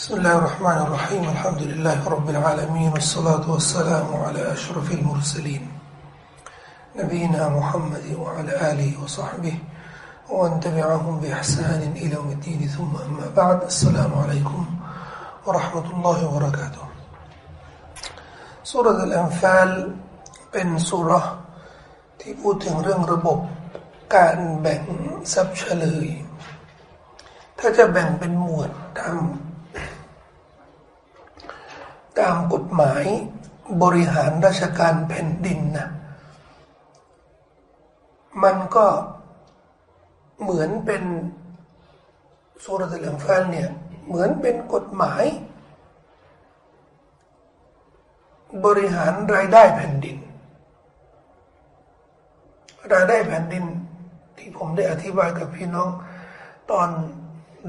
بسم الله الرحمن الرحيم الحمد لله رب العالمين والصلاة والسلام على أشرف المرسلين نبينا محمد وعلى آله وصحبه ومن تبعهم بإحسان إلى يوم الدين ثم أما بعد السلام عليكم ورحمة الله وبركاته سورة الأنفال เป็นสุรที่พูดถึงเรื่องระบบการแบ่งทรัพย์เฉลย ถ้าจะแบ่งเป็นหมวดตาม ตามกฎหมายบริหารราชการแผ่นดินนะมันก็เหมือนเป็นสุรตะลังฟันเนี่ย เหมือนเป็นกฎหมาย บริหารรายได้แผ่นดิน รายได้แผ่นดิน ที่ผมได้อธิบายกับพี่น้อง ตอน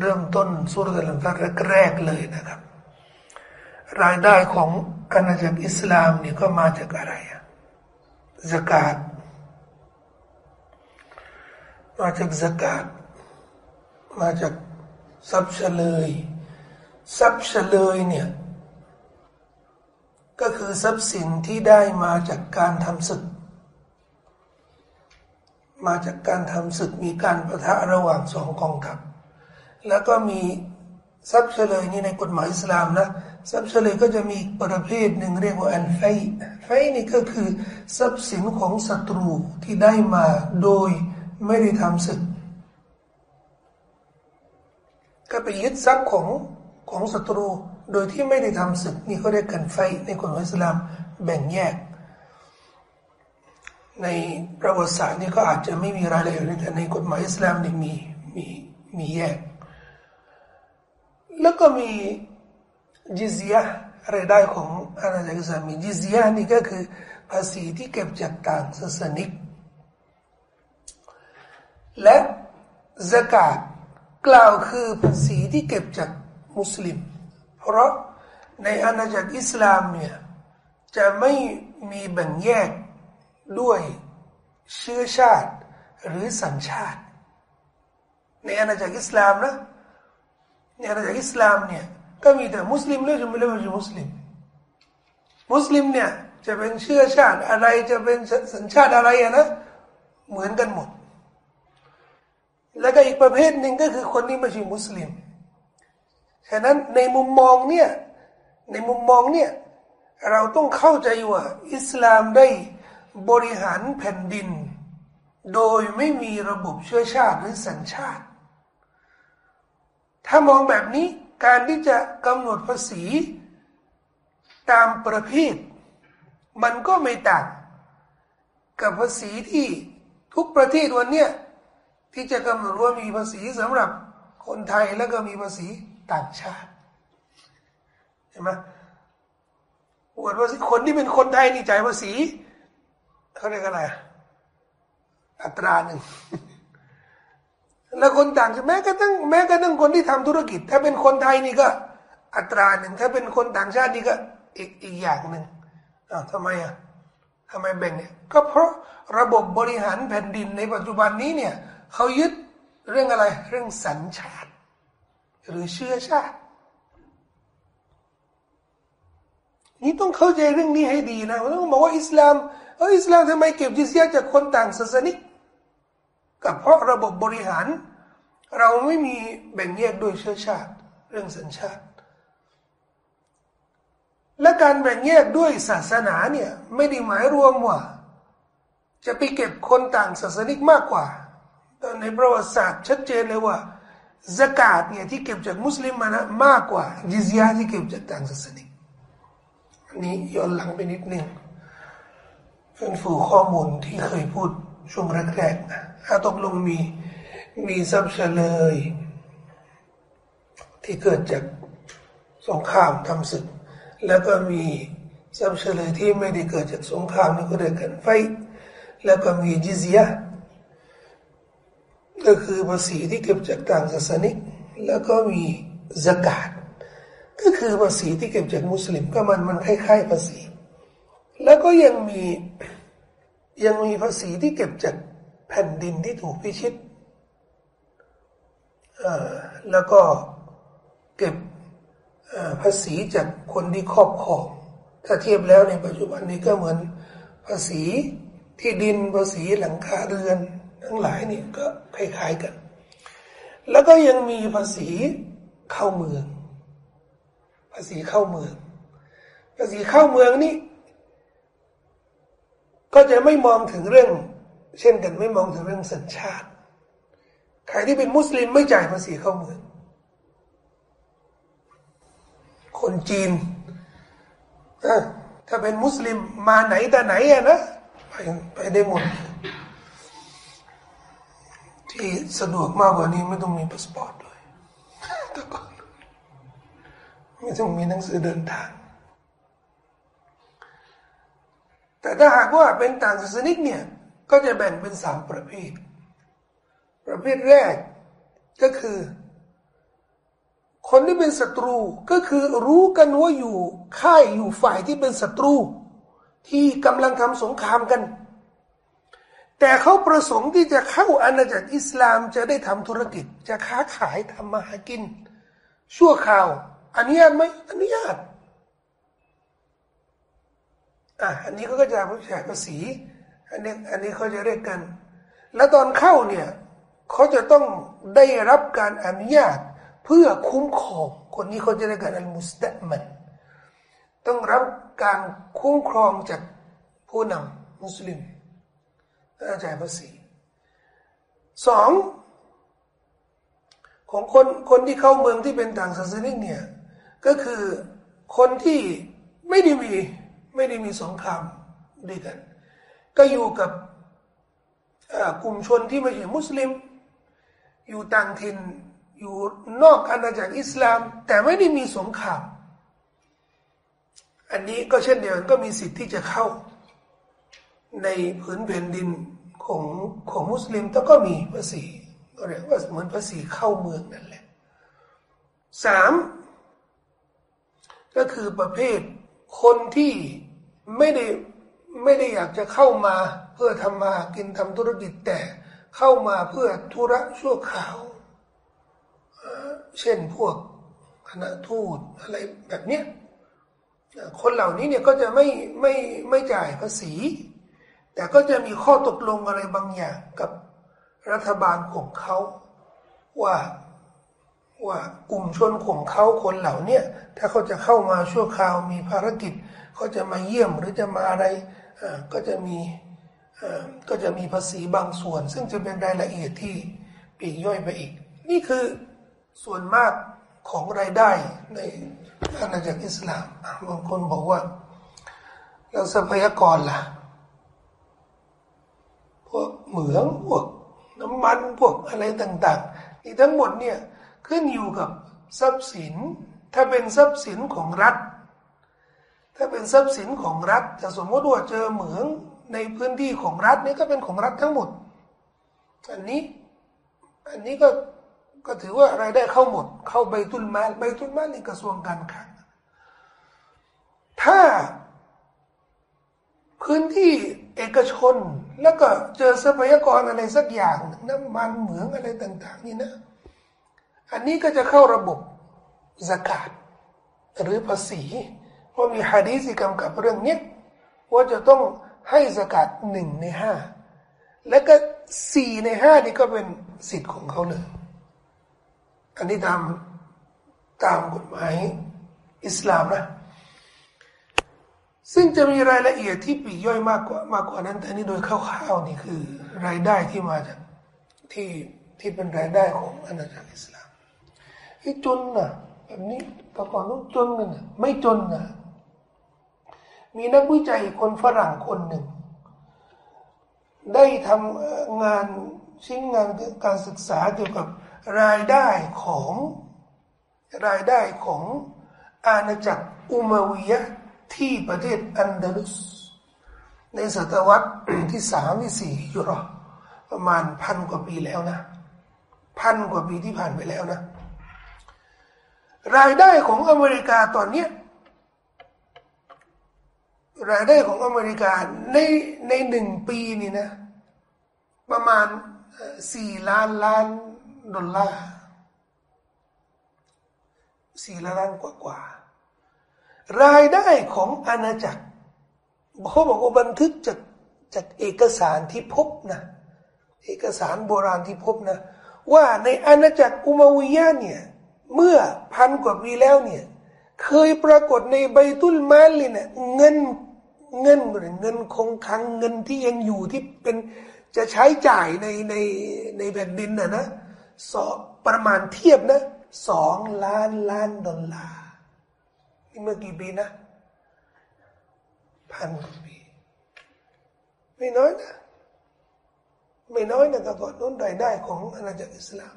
เริ่มต้นสุรตะลังฟันแรกๆเลยนะครับ รายได้ของอาณาจักรอิสลามนี่ก็มาจากอะไรอะสกาดมาจากสกาดมาจากทรัพย์เฉลยทรัพย์เฉลยเนี่ยก็คือทรัพย์สินที่ได้มาจากการทำศึก มาจากการทำศึกมีการประทะระหว่างสองกองทัพแล้วก็มีทรัพย์เฉลยนี่ในกฎหมายอิสลามนะ ทรัพย์เฉลยก็จะมีประเภทหนึ่งเรียกว่าอันไฟไฟนี่ก็คือทรัพย์สินของศัตรูที่ได้มาโดยไม่ได้ทำศึก ก็ไปยึดทรัพย์ของของศัตรูโดยที่ไม่ได้ทำศึกนี่เขาเรียกกันไฟในกฎหมายอิสลามแบ่งแยก ในประวัติศาสตร์นี่ก็อาจจะไม่มีรายละเอียดแต่ในกฎหมายอิสลามนี่มีมีมีแยก แล้วก็มี จิซยะรายได้ของอาณาจักรอิสลามจิซยะนี่ก็คือภาษีที่เก็บจากต่างศาสนิก และสกาดกล่าวคือภาษีที่เก็บจากมุสลิม เพราะในอาณาจักรอิสลามเนี่ยจะไม่มีแบ่งแยกด้วยเชื้อชาติหรือสัญชาติ ในอาณาจักรอิสลามนะในอาณาจักรอิสลามเนี่ย ก็มีแต่มุสลิมเรื่องจะไม่เรื่องมุสลิม มุสลิมเนี่ยจะเป็นเชื้อชาติอะไรจะเป็นสัญชาติอะไรอะนะเหมือนกันหมด แล้วก็อีกประเภทหนึ่งก็คือคนที่ไม่ใช่มุสลิม ฉะนั้นในมุมมองเนี่ยในมุมมองเนี่ยเราต้องเข้าใจว่า อิสลามได้บริหารแผ่นดิน โดยไม่มีระบบเชื้อชาติหรือสัญชาติ ถ้ามองแบบนี้ การที่จะกำหนดภาษีตามประเภท มันก็ไม่ต่างกับภาษีที่ทุกประเทศวันเนี้ยที่จะกำหนดว่ามีภาษีสำหรับคนไทยแล้วก็มีภาษีต่างชาติเห็นไหมอวดว่าคนที่เป็นคนไทยนี่จ่ายภาษีเขาเรียกอะไรอัตราหนึ่ง แล้วคนต่างชาติแม้กระทั่งแม้กระทั่งคนที่ทำธุรกิจ ถ้าเป็นคนไทยนี่ก็ อัตราหนึ่งถ้าเป็นคนต่างชาตินี่ก็อีกอีกอย่างหนึ่งอ้าวทำไมอะทำไมแบ่งเนี่ยก็เพราะระบบบริหารแผ่นดินในปัจจุบันนี้เนี่ยเขายึดเรื่องอะไรเรื่องสัญชาติ หรือเชื้อชาติ นี่ต้องเข้าใจเรื่องนี้ให้ดีนะต้องบอกว่าอิสลามเอออิสลามทำไมเก็บจิซยจากคนต่างศาสนิก ก็เพราะระบบบริหาร เราไม่มีแบ่งแยกด้วยเชื้อชาติ เรื่องสัญชาติ และการแบ่งแยกด้วยศาสนาเนี่ยไม่ได้หมายรวมว่า จะไปเก็บคนต่างศาสนิกมากกว่าในประวัติศาสตร์ชัดเจนเลยว่าสกาดเนี่ยที่เก็บจากมุสลิมมานะมากกว่าจิซยาที่เก็บจากต่างศาสนิกอันนี้ย้อนหลังไปนิดนึงเป็นฝูข้อมูลที่เคยพูด ช่วงแรกๆนะถ้าตกลงมีมีทรัพย์เฉลย ที่เกิดจากสงครามทำศึก แล้วก็มีทรัพย์เฉลยที่ไม่ได้เกิดจากสงครามนี่ก็เรียกกันไฟ แล้วก็มีจิซยก็คือภาษีที่เก็บจากต่างศาสนิก แล้วก็มีสกาดก็คือภาษีที่เก็บจากมุสลิมก็มันมันคล้ายๆภาษี แล้วก็ยังมี ยังมีภาษีที่เก็บจากแผ่นดินที่ถูกพิชิตแล้วก็เก็บภาษีจากคนที่ครอบครอง ถ้าเทียบแล้วในปัจจุบันนี้ก็เหมือนภาษีที่ดินภาษีหลังคาเรือน ทั้งหลายนี่ก็คล้ายๆกัน แล้วก็ยังมีภาษีเข้าเมือง ภาษีเข้าเมือง ภาษีเข้าเมืองนี่ ก็จะไม่มองถึงเรื่อง เช่นกันไม่มองถึงเรื่องสัญชาติ ใครที่เป็นมุสลิมไม่จ่ายภาษีเข้าเมืองคนจีนถ้าเป็นมุสลิมมาไหนแต่ไหนอะนะไปไปได้หมด ที่สะดวกมากกว่านี้ไม่ต้องมีพาสปอร์ตด้วยแต่ก่อนไม่ต้องมีหนังสือเดินทาง แต่ถ้าหากว่าเป็นต่างศาสนิกเนี่ยก็จะแบ่งเป็นสามประเภท ประเภทแรกก็คือ คนที่เป็นศัตรูก็คือรู้กันว่าอยู่ค่ายอยู่ฝ่ายที่เป็นศัตรู ที่กำลังทำสงครามกัน แต่เขาประสงค์ที่จะเข้าอาณาจักรอิสลามจะได้ทำธุรกิจ จะค้าขายทำมาหากิน ชั่วคราวอนุญาตไหมอนุญาต อะอันนี้เขาก็จะผู้จ่ายภาษี อันนี้อันนี้เขาจะเรียกกัน แล้วตอนเข้าเนี่ยเขาจะต้องได้รับการอนุญาตเพื่อคุ้มครองคนนี้เขาจะเรียกกันอัลมุสตะมันต้องรับการคุ้มครองจากผู้นำมุสลิมจ่ายภาษีสองของคนคนที่เข้าเมืองที่เป็นต่างศาสนาเนี่ยก็คือคนที่ไม่ได้มี ไม่ได้มีสงครามด้วยกัน ก็อยู่กับกลุ่มชนที่ไม่ใช่มุสลิม อยู่ต่างถิ่นอยู่นอกอาณาจักรอิสลาม แต่ไม่ได้มีสงคราม อันนี้ก็เช่นเดียวกันก็มีสิทธิ์ที่จะเข้า ในผืนแผ่นดินของของมุสลิมแต่ก็มีภาษีก็เรียกว่าเหมือนภาษีเข้าเมืองนั่นแหละสามก็คือประเภทคนที่ ไม่ได้ไม่ได้อยากจะเข้ามาเพื่อทำมากินทำธุรกิจแต่เข้ามาเพื่อธุระชั่วคราว เช่นพวกคณะทูตอะไรแบบเนี้ยคนเหล่านี้เนี่ยก็จะไม่ไม่ไม่จ่ายภาษี แต่ก็จะมีข้อตกลงอะไรบางอย่างกับรัฐบาลของเขาว่าว่ากลุ่มชนของเขาคนเหล่านี้ถ้าเขาจะเข้ามาชั่วคราวมีภารกิจ เขาจะมาเยี่ยมหรือจะมาอะไรก็จะมีก็จะมีภาษีบางส่วน ซึ่งจะเป็นรายละเอียดที่ปีกย่อยไปอีก นี่คือส่วนมากของรายได้ในอาณาจักรอิสลามบางคนบอกว่าเราทรัพยากรล่ะพวกเหมืองพวกน้ำมันพวกอะไรต่างๆนี่ทั้งหมดเนี่ยขึ้นอยู่กับทรัพย์สิน ถ้าเป็นทรัพย์สินของรัฐ ถ้าเป็นทรัพย์สินของรัฐแต่สมมติว่าเจอเหมืองในพื้นที่ของรัฐนี่ก็เป็นของรัฐทั้งหมด อันนี้ อันนี้ก็ก็ถือว่ารายได้เข้าหมด เข้าใบตุนมาใบตุนมาในกระทรวงการคลัง ถ้าพื้นที่เอกชนแล้วก็เจอทรัพยากรอะไรสักอย่าง น้ำมันเหมืองอะไรต่าง ๆ นี่นะ อันนี้ก็จะเข้าระบบสกาดหรือภาษี ว่ามีฮะดีสิกำกับเรื่องนี้ว่าจะต้องให้สกัดหนึ่งในห้าแล้วก็สี่ในห้านี่ก็เป็นสิทธิ์ของเขาเลย อันนี้ตามตามกฎหมายอิสลามนะ ซึ่งจะมีรายละเอียดที่ปีย่อยมากกว่ามากกว่านั้น แต่นี่โดยคร่าวๆนี่คือ รายได้ที่มาจากที่ที่เป็นรายได้ของอาณาจักรอิสลามที่จนนะแบบนี้แต่ก่อนต้องจนกันนะไม่จนนะ มีนักวิจัยคนฝรั่งคนหนึ่ง ได้ทำงานชิ้นงานการศึกษาเกี่ยวกับรายได้ของรายได้ของอาณาจักรอุมาวียะที่ประเทศอันดาลุส ในศตวรรษที่สามที่สี่ยุโรปประมาณพันกว่าปีแล้วนะ พันกว่าปีที่ผ่านไปแล้วนะ รายได้ของอเมริกาตอนเนี้ย รายได้ของอเมริกาในในหนึ่งปีนี่นะ ประมาณสี่ล้านล้านดอลลาร์สี่ล้านกว่ากว่า รายได้ของอาณาจักรเขาบอกว่าบันทึกจากจากเอกสารที่พบนะ เอกสารโบราณที่พบนะ ว่าในอาณาจักรอุมาวิยะเนี่ยเมื่อพันกว่าปีแล้วเนี่ย เคยปรากฏในใบตุลมาลีเนี่ยเงิน เงินหรือเงินคงคังเงินที่ยังอยู่ที่เป็นจะใช้จ่ายในในในแผ่นดินน่ะนะสอประมาณเทียบนะสองล้านล้านดอลลาร์นี่เมื่อกี่ปีนะพันกว่าปีไม่น้อยนะไม่น้อยนะแต่ก่อนนู้นรายได้ของอาณาจักรอิสลาม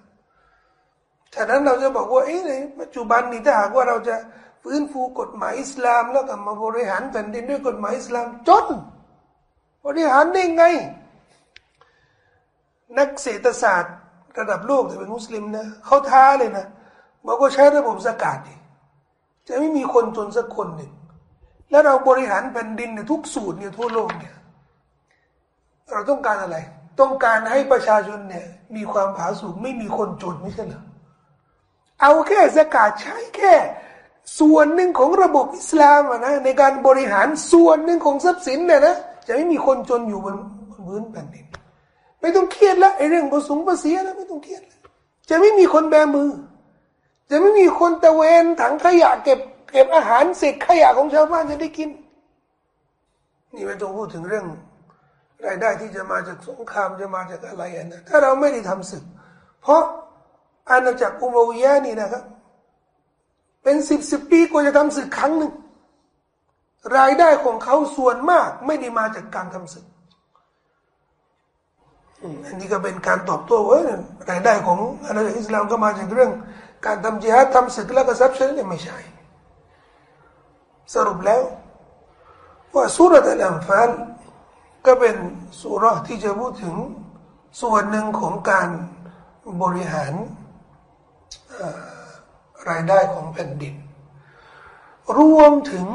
ฉะนั้นเราจะบอกว่าเอ๊ะในปัจจุบันนี้ถ้าหากว่าเราจะ ฟื้นฟูกฎหมายอิสลาม แล้วก็มาบริหารแผ่นดินด้วยกฎหมายอิสลามจนบริหารได้ไง นักเศรษฐศาสตร์ระดับโลกแต่เป็นมุสลิมนะเขาท้าเลยนะบอกว่าใช้ระบบสกาดดิจะไม่มีคนจนสักคนหนึ่งแล้วเราบริหารแผ่นดินเนี่ยทุกสูตรเนี่ยทั่วโลกเนี่ยเราต้องการอะไร ต้องการให้ประชาชนเนี่ยมีความผาสุกไม่มีคนจนไม่ใช่เหรอเอาแค่สกาดใช้แค่ ส่วนหนึ่งของระบบอิสลามนะในการบริหารส่วนหนึ่งของทรัพย์สินเนี่ยนะจะไม่มีคนจนอยู่บนพื้นแผ่นดิน ไม่ต้องเครียดแล้วไอ้เรื่องภาษีภาษีแล้วไม่ต้องเครียดแล้วจะไม่มีคนแบมือ จะไม่มีคนตะเวนถังขยะเก็บเก็บอาหารเศษขยะของชาวบ้านจะได้กิน นี่ไม่ต้องพูดถึงเรื่อง รายได้ที่จะมาจากสงครามจะมาจากอะไรนะถ้าเราไม่ได้ทำศึก เพราะอาณาจักรอุมาวิยะนี่นะครับ เป็นสิบสิบปีกว่าจะทำศึกครั้งหนึ่งรายได้ของเขาส่วนมาก ไม่ได้มาจากการทำศึกอันนี้ก็เป็นการตอบโต้ว่ารายได้ของอาณาจักรอิสลามก็มาจากเรื่อง การทำจิฮัดทำศึกแล้วก็ทรัพย์สินเนี่ยไม่ใช่สรุปแล้วว่าสุรษะอัลฟาลก็เป็นสุรที่จะพูดถึงส่วนหนึ่งของการบริหาร รายได้ของแผ่นดิน รวมถึง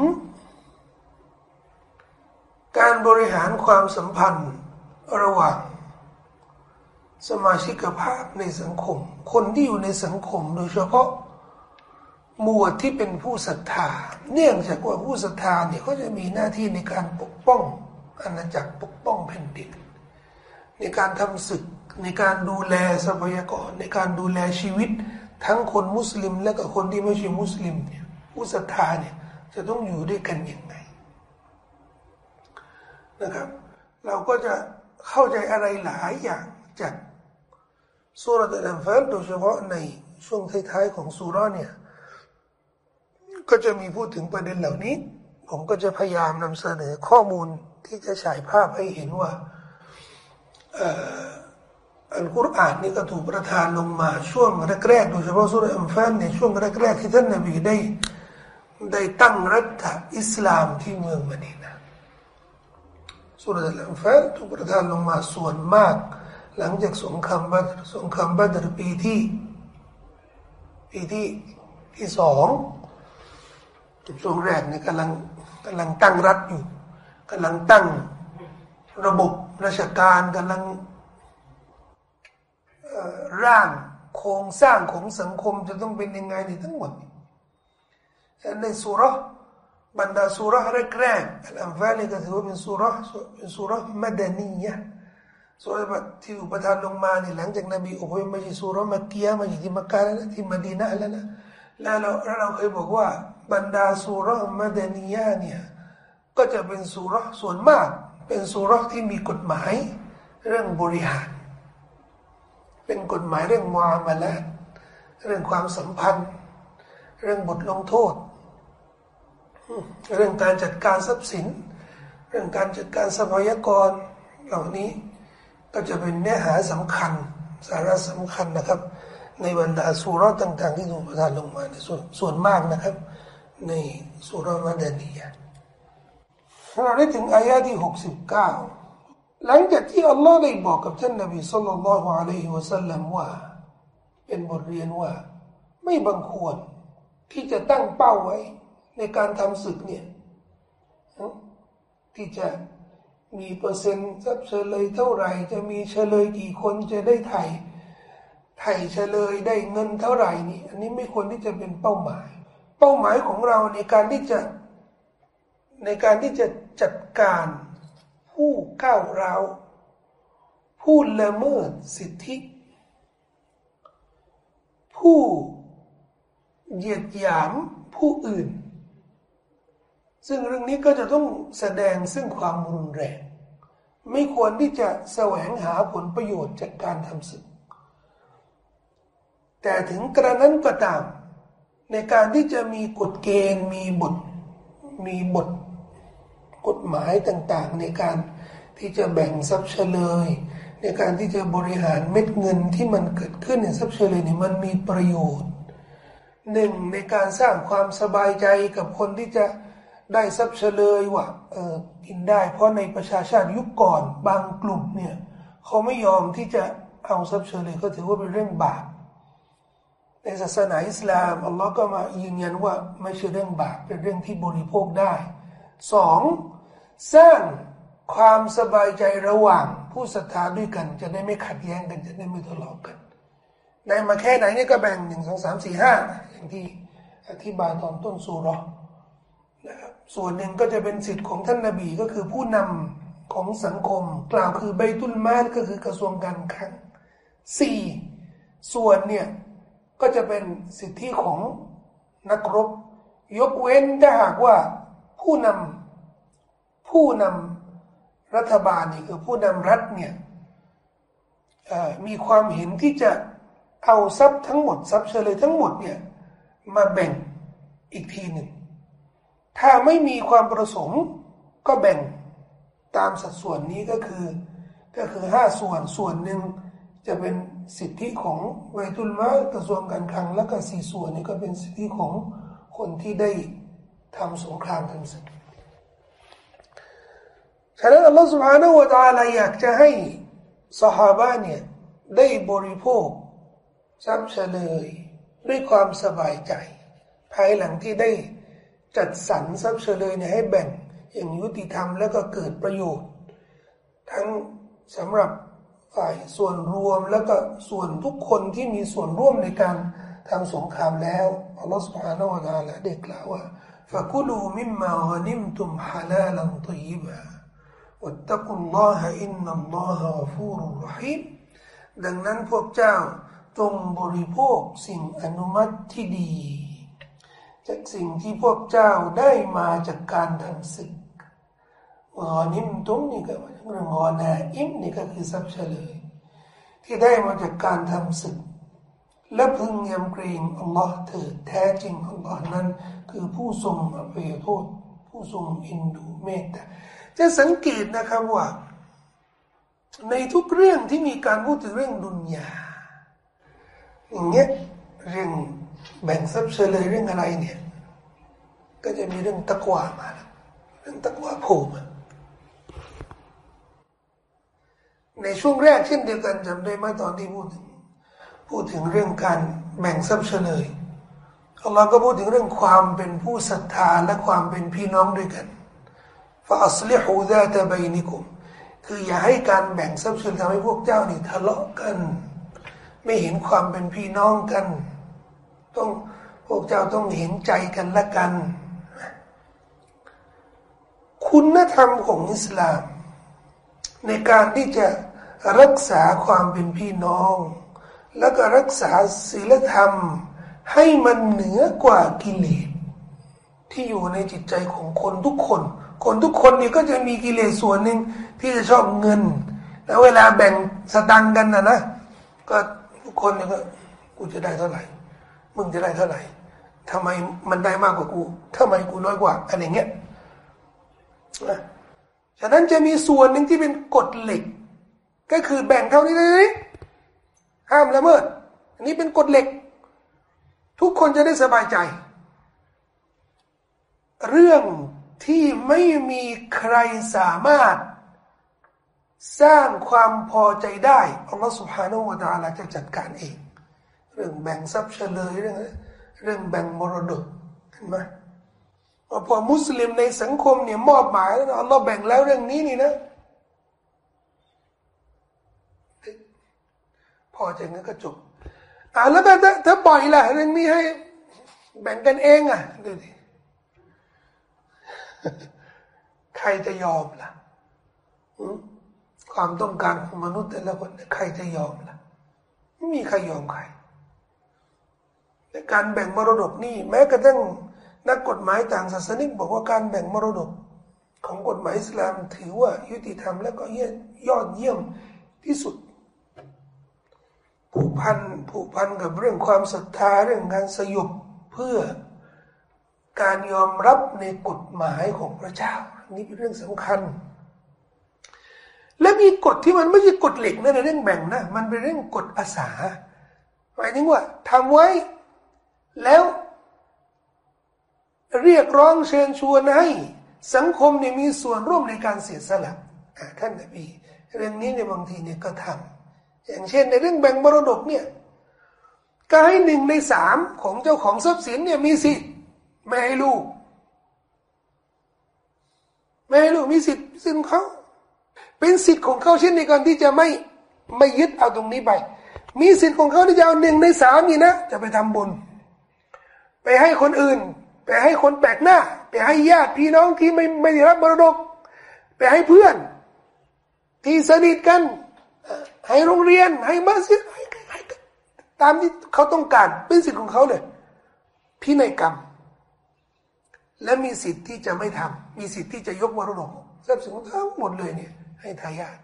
การบริหารความสัมพันธ์ระหว่างสมาชิกภาพในสังคม คนที่อยู่ในสังคมโดยเฉพาะหมวดที่เป็นผู้ศรัทธา เนื่องจากว่าผู้ศรัทธาเนี่ยเขาจะมีหน้าที่ในการปกป้องอาณาจักรปกป้องแผ่นดิน ในการทำศึกในการดูแลทรัพยากรในการดูแลชีวิต ทั้งคนมุสลิมและก็คนที่ไม่ใช่มุสลิมเนี่ยผู้ศรัทธาเนี่ยจะต้องอยู่ด้วยกันอย่างไรนะครับ เราก็จะเข้าใจอะไรหลายอย่างจากสุรอัลฟาลโดยเฉพาะในช่วงท้ายๆของสุรเนี่ยก็จะมีพูดถึงประเด็นเหล่านี้ ผมก็จะพยายามนำเสนอข้อมูลที่จะฉายภาพให้เห็นว่า อัลกุรอานนี่ก็ถูกประทานลงมาช่วงแรกๆโดยเฉพาะสุรอัมฟานในช่วงแรกๆที่ท่านนบีได้ได้ตั้งรัฐอิสลามที่เมืองมดีนะสุรอัลฟานถูกประทานลงมาส่วนมาก หลังจากสงครามบัตรสงครามบัตรปีที่ปีที่ที่สองช่วงแรกนี่กำลังกำลังตั้งรัฐอยู่กำลังตั้งระบบราชการกำลัง ร่างโครงสร้างของสังคมจะต้องเป็นยังไงในทั้งหมดในสุรบรรดาสุรแรกๆอัลอัมฟาลีก็ถือว่าเป็นสุรเป็นสุรมัดนียะสุรที่อุปทานลงมาเนี่ยหลังจากนบีอพยพมาจากสุรมักกียะมาอยู่ที่มักกะแล้วที่มดีนะแล้วนะแล้วเราเราเคยบอกว่าบรรดาสุรมัดนียะเนี่ยก็จะเป็นสุรส่วนมาก เป็นสุรที่มีกฎหมาย เรื่องบริหาร เป็นกฎหมายเรื่องมามมาแล้วเรื่องความสัมพันธ์ เรื่องบทลงโทษ เรื่องการจัดการทรัพย์สิน เรื่องการจัดการทรัพยากรเหล่านี้ก็จะเป็นเนื้อหาสำคัญ สาระสำคัญนะครับ ในบรรดาสุรต่าง ๆ ที่ถูกประทานลงมาในส่วนส่วนมากนะครับ ในสุรมาดานียเราได้ถึงอายะที่หกสิบเก้า หลังจากที่อัลลอฮ์ได้บอกกับท่านนบีสุลต่านละฮ์อะลัยฮิวะสัลลัมว่า เป็นบทเรียนว่า ไม่บังควรที่จะตั้งเป้าไว้ในการทำศึกเนี่ยที่จะมีเปอร์เซ็นต์ทรัพย์เฉลยเท่าไหร่ จะมีเฉลยกี่คนจะได้ไถ่ไถ่เฉลยได้เงินเท่าไหร่นี่ อันนี้ไม่ควรที่จะเป็นเป้าหมาย เป้าหมายของเราในการที่จะในการที่จะจัดการ ผู้ก้าวร้าวผู้ละเมิดสิทธิ ผู้เหยียดหยามผู้อื่น ซึ่งเรื่องนี้ก็จะต้องแสดงซึ่งความรุนแรง ไม่ควรที่จะแสวงหาผลประโยชน์จากการทำศึก แต่ถึงกระนั้นก็ตาม ในการที่จะมีกฎเกณฑ์มีบทมีบท กฎหมายต่างๆ ในการที่จะแบ่งทรัพย์เฉลย ในการที่จะบริหารเม็ดเงินที่มันเกิดขึ้นในทรัพย์เฉลยนี่มันมีประโยชน์หนึ่งในการสร้างความสบายใจกับคนที่จะได้ทรัพย์เฉลยว่าเออกินได้เพราะในประชาชาติยุคก่อนบางกลุ่มเนี่ยเขาไม่ยอมที่จะเอาทรัพย์เฉลยเขาถือว่าเป็นเรื่องบาปในศาสนาอิสลามอัลลอฮ์ก็มายืนยันว่าไม่ใช่เรื่องบาปเป็นเรื่องที่บริโภคได้สอง สร้างความสบายใจระหว่างผู้ศรัทธาด้วยกัน จะได้ไม่ขัดแย้งกัน จะได้ไม่ทะเลาะกันในมาแค่ไหนนี่ก็แบ่งหนึ่งสองสามสี่ห้าอย่างที่อธิบายตอนต้นสุรนะครับส่วนหนึ่งก็จะเป็นสิทธิ์ของท่านนาบีก็คือผู้นำของสังคม กล่าวคือใบตุลมาลก็คือกระทรวงการคลังสี่ส่วนเนี่ยก็จะเป็นสิทธิของนักรบ ยกเว้นถ้าหากว่าผู้นำ ผู้นำรัฐบาลนี่คือผู้นำรัฐเนี่ยมีความเห็นที่จะเอาทรัพย์ทั้งหมดทรัพย์เฉลยทั้งหมดเนี่ยมาแบ่งอีกทีหนึ่ง ถ้าไม่มีความประสงค์ก็แบ่งตามสัดส่วนนี้ก็คือก็คือห้าส่วนส่วนหนึ่งจะเป็นสิทธิของไวทุลมากระทรวงการคลังและก็สี่ส่วนนี้ก็เป็นสิทธิของคนที่ได้ทำสงครามทำศึก ฉะนั้นอัลลอฮฺ سبحانه และ تعالى อยากจะให้สหาะเนี่ยได้บริโภคทรัพย์เฉลยด้วยความสบายใจ ภายหลังที่ได้จัดสรรทรัพย์เฉลยเนี่ยให้แบ่งอย่างยุติธรรมแล้วก็เกิดประโยชน์ ทั้งสำหรับฝ่ายส่วนรวมแล้วก็ส่วนทุกคนที่มีส่วนร่วมในการทำสงครามแล้วอัลลอฮฺ سبحانه และ تعالى ได้กล่าวว่า فكلوا مما غنمتم حلالا طيبا واتقوا الله إن الله غفور رحيم ดังนั้นพวกเจ้าจงบริโภคสิ่งอนุมัติที่ดี จากสิ่งที่พวกเจ้าได้มาจากการทำศึกงอนิมตุ้มนี่ก็เรื่องงอนาอิมนี่ก็คือทรัพย์เฉลย ที่ได้มาจากการทำศึก และพึงยำเกรงอัลลอฮ์เถิดแท้จริงอัลลอฮ์นั้น คือผู้ทรงอภัยโทษ ผู้ทรงอินดูเมตตา จะสังเกตนะครับว่า ในทุกเรื่องที่มีการพูดถึงเรื่องดุนยาอย่างเงี้ยเรื่องแบ่งทรัพย์เฉลยเรื่องอะไรเนี่ย ก็จะมีเรื่องตะกวามาเรื่องตะกวาโผล่มาในช่วงแรกเช่นเดียวกันจำได้ไหมตอนที่พูดถึงพูดถึงเรื่องการแบ่งทรัพย์เฉลยอัลลอฮ์ก็พูดถึงเรื่องความเป็นผู้ศรัทธาและความเป็นพี่น้องด้วยกัน ฟาอัสลิฮูซาตะบัยนิกุมคืออย่าให้การแบ่งทรัพย์สินทำให้พวกเจ้านี่ทะเลาะกัน ไม่เห็นความเป็นพี่น้องกัน ต้องพวกเจ้าต้องเห็นใจกันละกัน คุณธรรมของอิสลาม ในการที่จะรักษาความเป็นพี่น้อง แล้วก็รักษาศีลธรรม ให้มันเหนือกว่ากิเลสที่อยู่ในจิตใจของคนทุกคน คนทุกคนนี่ก็จะมีกิเลสส่วนหนึ่งที่จะชอบเงิน แล้วเวลาแบ่งสตังกันนะนะก็ทุกคนเนี่ยก็กูจะได้เท่าไหร่ มึงจะได้เท่าไหร่ทำไมมันได้มากกว่ากูทำไมกูน้อยกว่าอะไรเงี้ยนะฉะนั้นจะมีส่วนหนึ่งที่เป็นกฎเหล็ก ก็คือแบ่งเท่านี้เลยห้ามละเมิด อันนี้เป็นกฎเหล็ก ทุกคนจะได้สบายใจ เรื่อง ที่ไม่มีใครสามารถ สร้างความพอใจได้อัลลอฮฺสุบฮานาอูตาลาจะจัดการเอง เรื่องแบ่งทรัพย์เฉลยเรื่องเรื่องแบ่งมรดกเห็นไหมพอมุสลิมในสังคมเนี่ยมอบหมายแล้วอัลลอฮ์แบ่งแล้วเรื่องนี้นี่นะพอใจงั้นก็จบอ่าแล้วถ้าถ้าปล่อยล่ะเรื่องนี้ให้แบ่งกันเองอะดูดิ ใครจะยอมล่ะความต้องการของมนุษย์แต่ละคนใครจะยอมล่ะ ไม่มีใครยอมใครแต่การแบ่งมรดกนี่แม้กระทั่งนักกฎหมายต่างศาสนิกบอกว่าการแบ่งมรดกของกฎหมายอิสลามถือว่ายุติธรรมและก็ยอดเยี่ยมที่สุด ผูกพันผูกพันกับเรื่องความศรัทธาเรื่องการสยบเพื่อ การยอมรับในกฎหมายของพระเจ้า นี่เป็นเรื่องสำคัญ และมีกฎที่มันไม่ใช่กฎเหล็กนะในเรื่องแบ่งนะ มันเป็นเรื่องกฎอาสาหมายถึงว่าทำไว้แล้ว เรียกร้องเชิญชวนให้ สังคมเนี่ยมีส่วนร่วมในการเสียสละท่านนบีเรื่องนี้ในบางทีเนี่ยก็ทำอย่างเช่น ในเรื่องแบ่งมรดกเนี่ยก็ให้หนึ่งในสามของเจ้าของทรัพย์สินเนี่ยมีสิทธิ์ ไม่ให้ลูก ไม่ให้ลูกมีสิทธิ์สิทธิ์ของเขา เป็นสิทธิ์ของเขาเช่นในการที่จะไม่ไม่ยึดเอาตรงนี้ไป มีสิทธิ์ของเขาที่จะเอาหนึ่งในสามนี่นะ จะไปทำบุญ ไปให้คนอื่น ไปให้คนแปลกหน้า ไปให้ญาติพี่น้องที่ไม่ไม่ได้รับมรดก ไปให้เพื่อน ที่สนิทกัน ให้โรงเรียน ให้มัสยิดตามที่เขาต้องการ เป็นสิทธิ์ของเขาเลยพินัยกรรม และมีสิทธิ์ที่จะไม่ทำมีสิทธิ์ที่จะยกมรดกทรัพย์สินทั้งหมดเลยเนี่ย ให้ทายาท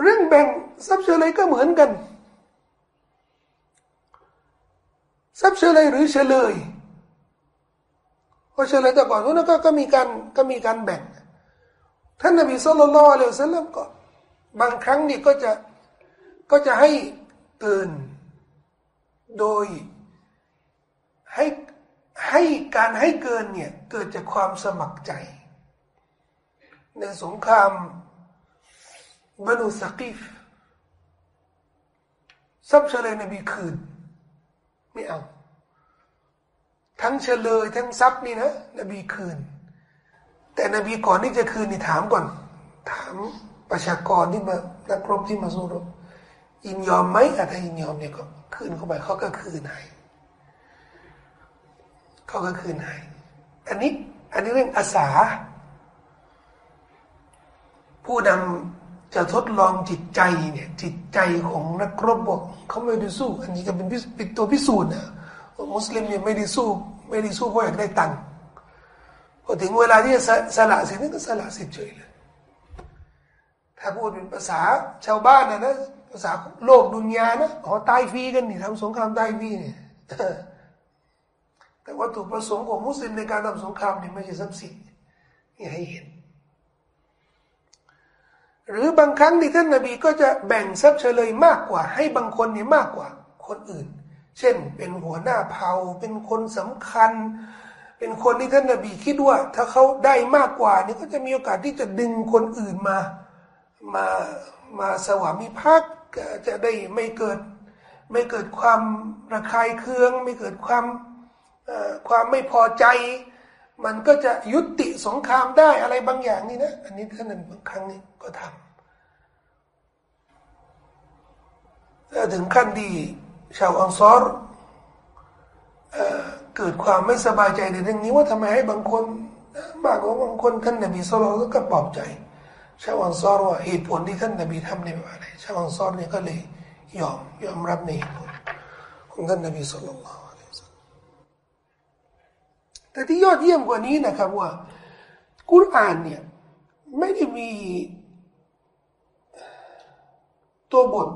เรื่องแบ่งทรัพย์สินอะไรก็เหมือนกัน ทรัพย์สินอะไรหรือเฉลยเพอเฉลยแต่ก่อนนั้นก็ก็มีการก็มีการแบ่ง ท่านนบีสุลต่านละอัลสลัมก็บางครั้งนี่ก็จะก็จะให้เกินโดยให้ ให้การให้เกินเนี่ย เกิดจากความสมัครใจ ในสงครามบรรดุสกีฟทรัพย์เฉลยนบีคืน ไม่เอา ทั้งเฉลยทั้งทรัพย์นี่นะนบีคืน แต่นบีก่อนที่จะคืนนี่ถามก่อน ถามประชากรที่มานักรบที่มาสู้รบยินยอมไหมถ้ายินยอมเนี่ยก็คืนเข้าไปเขาก็คืนให้ เขาก็คืนให้ อันนี้ อันนี้เรื่องอาสา ผู้นำจะทดลองจิตใจเนี่ย จิตใจของนักรบบอกเขาไม่ได้สู้ อันนี้ก็เป็นเป็นตัวพิสูจน์นะมุสลิมเนี่ยไม่ได้สู้ ไม่ได้สู้เพราะอยากได้ตังค์พอถึงเวลาที่จะสละสิทธิ์ก็สละสิทธิ์เฉยเลยถ้าพูดเป็นภาษาชาวบ้านนะนะภาษาโลกดุนยานะอ๋อตายฟรีกันนี่ทำสงครามตายฟรีเนี่ย แต่วัตถุประสงค์ของมุสลิมในการทำสงครามนี่ไม่ใช่ทรัพย์สินนี่ให้เห็น หรือบางครั้งที่ท่านนาบีก็จะแบ่งทรัพย์เฉลยมากกว่า ให้บางคนนี่มากกว่าคนอื่น เช่น เป็นหัวหน้าเผ่าเป็นคนสำคัญ เป็นคนที่ท่านนาบีคิดว่า ถ้าเขาได้มากกว่านี่ก็จะมีโอกาสที่จะดึงคนอื่นมามามาสวามิภักดิ์จะได้ไม่เกิด ไม่เกิดความระคายเคือง ไม่เกิดความ ความไม่พอใจ มันก็จะยุติสงครามได้อะไรบางอย่างนี่นะ อันนี้ท่านบางครั้งนี่ก็ทำแล้วถึงขั้นที่ชาวอังซอรเกิดความไม่สบายใจในเรื่องนี้ว่าทำไมให้บางคนมากกว่าบางคนท่านนบีสุลต่านก็ปลอบใจ ชาวอังซอรว่าเหตุผลที่ท่านนบีทำในแบบอะไรชาวอังซอรเนี่ยก็เลยยอมยอมรับในเหตุผลของท่านนบีสุลต่าน แต่ที่ยอดเยี่ยมกว่านี้นะครับว่า กุรอานเนี่ยไม่ได้มีตัวบท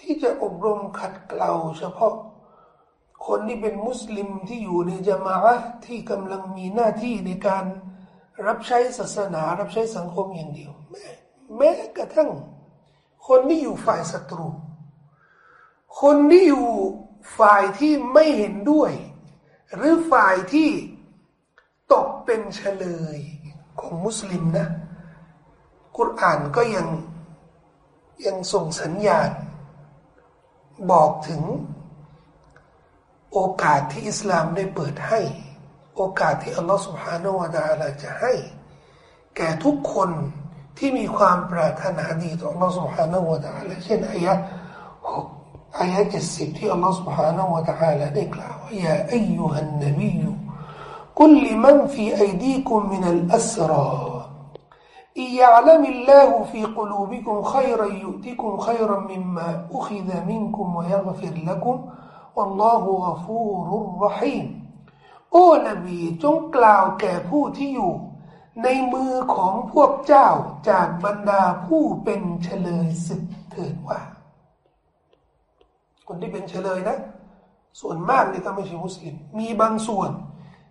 ที่จะอบรมขัดเกลาเฉพาะคนที่เป็นมุสลิมที่อยู่ในจามะที่กำลังมีหน้าที่ในการรับใช้ศาสนา รับใช้สังคมอย่างเดียว แม้แม้กระทั่ง คนที่อยู่ฝ่ายศัตรู คนที่อยู่ฝ่ายที่ไม่เห็นด้วย หรือฝ่ายที่ตกเป็นเฉลยของมุสลิมนะกุรอานก็ยังยังส่งสัญญาณ บอกถึง โอกาสที่อิสลามได้เปิดให้ โอกาสที่อัลลอฮฺสุบฮานาวะดาลาจะให้ แก่ทุกคนที่มีความปรารถนาดีต่ออัลลอฮฺสุบฮานาวะดาลาเช่นอายะหก อ อายะเจ็ดสิบที่อัลลอฮฺ سبحانه และ تعالى ได้กล่าวว่าอย่าอายุฮันนบียุกุลลิมันฟีอัยดีกุมมินัลอัสรอ إن يعلم الله في قلوبكم خيرا يؤتكم خيرا مما أخذ منكم ويغفر لكم والله غفور رحيم โอ้นบีจงกล่าวแก่ผู้ที่อยู่ ในมือของพวกเจ้าจากบรรดาผู้เป็นเฉลยศึกเถิดว่า คนที่เป็นเฉลยนะ ส่วนมากนี่ก็ไม่ใช่มุสลิม มีบางส่วน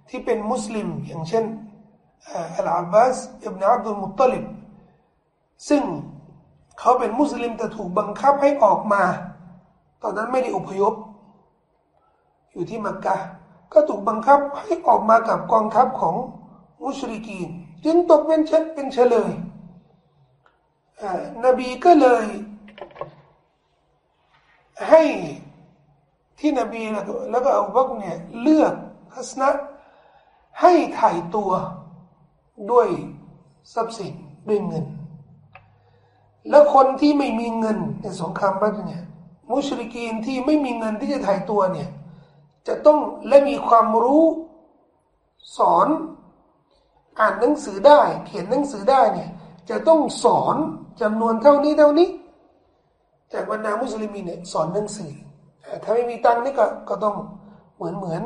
ที่เป็นมุสลิม อย่างเช่นอัลอาบบาสอิบนาอับดุลมุตตลิบซึ่งเขาเป็นมุสลิมแต่ถูกบังคับให้ออกมา ตอนนั้นไม่ได้อพยพ อยู่ที่มักกะก็ถูกบังคับให้ออกมากับกองทัพของมุชริกีน จึงตกเป็นเชเป็นเฉลยนบีก็เลย ให้ที่นบีแล้วก็เอาบักเนี่ยเลือกทัศนะให้ถ่ายตัวด้วยทรัพย์สินด้วยเงิน แล้วคนที่ไม่มีเงินในสงครามบัตเนี่ยมุชริกีนที่ไม่มีเงินที่จะถ่ายตัวเนี่ยจะต้องและมีความรู้สอนอ่านหนังสือได้ เขียนหนังสือได้เนี่ยจะต้องสอนจำนวนเท่านี้เท่านี้ จากบรรดามุสลิมเนี่ยสอนหนังสือถ้าไม่มีตังนี่ก็ก็ต้องเหมือนเหมือน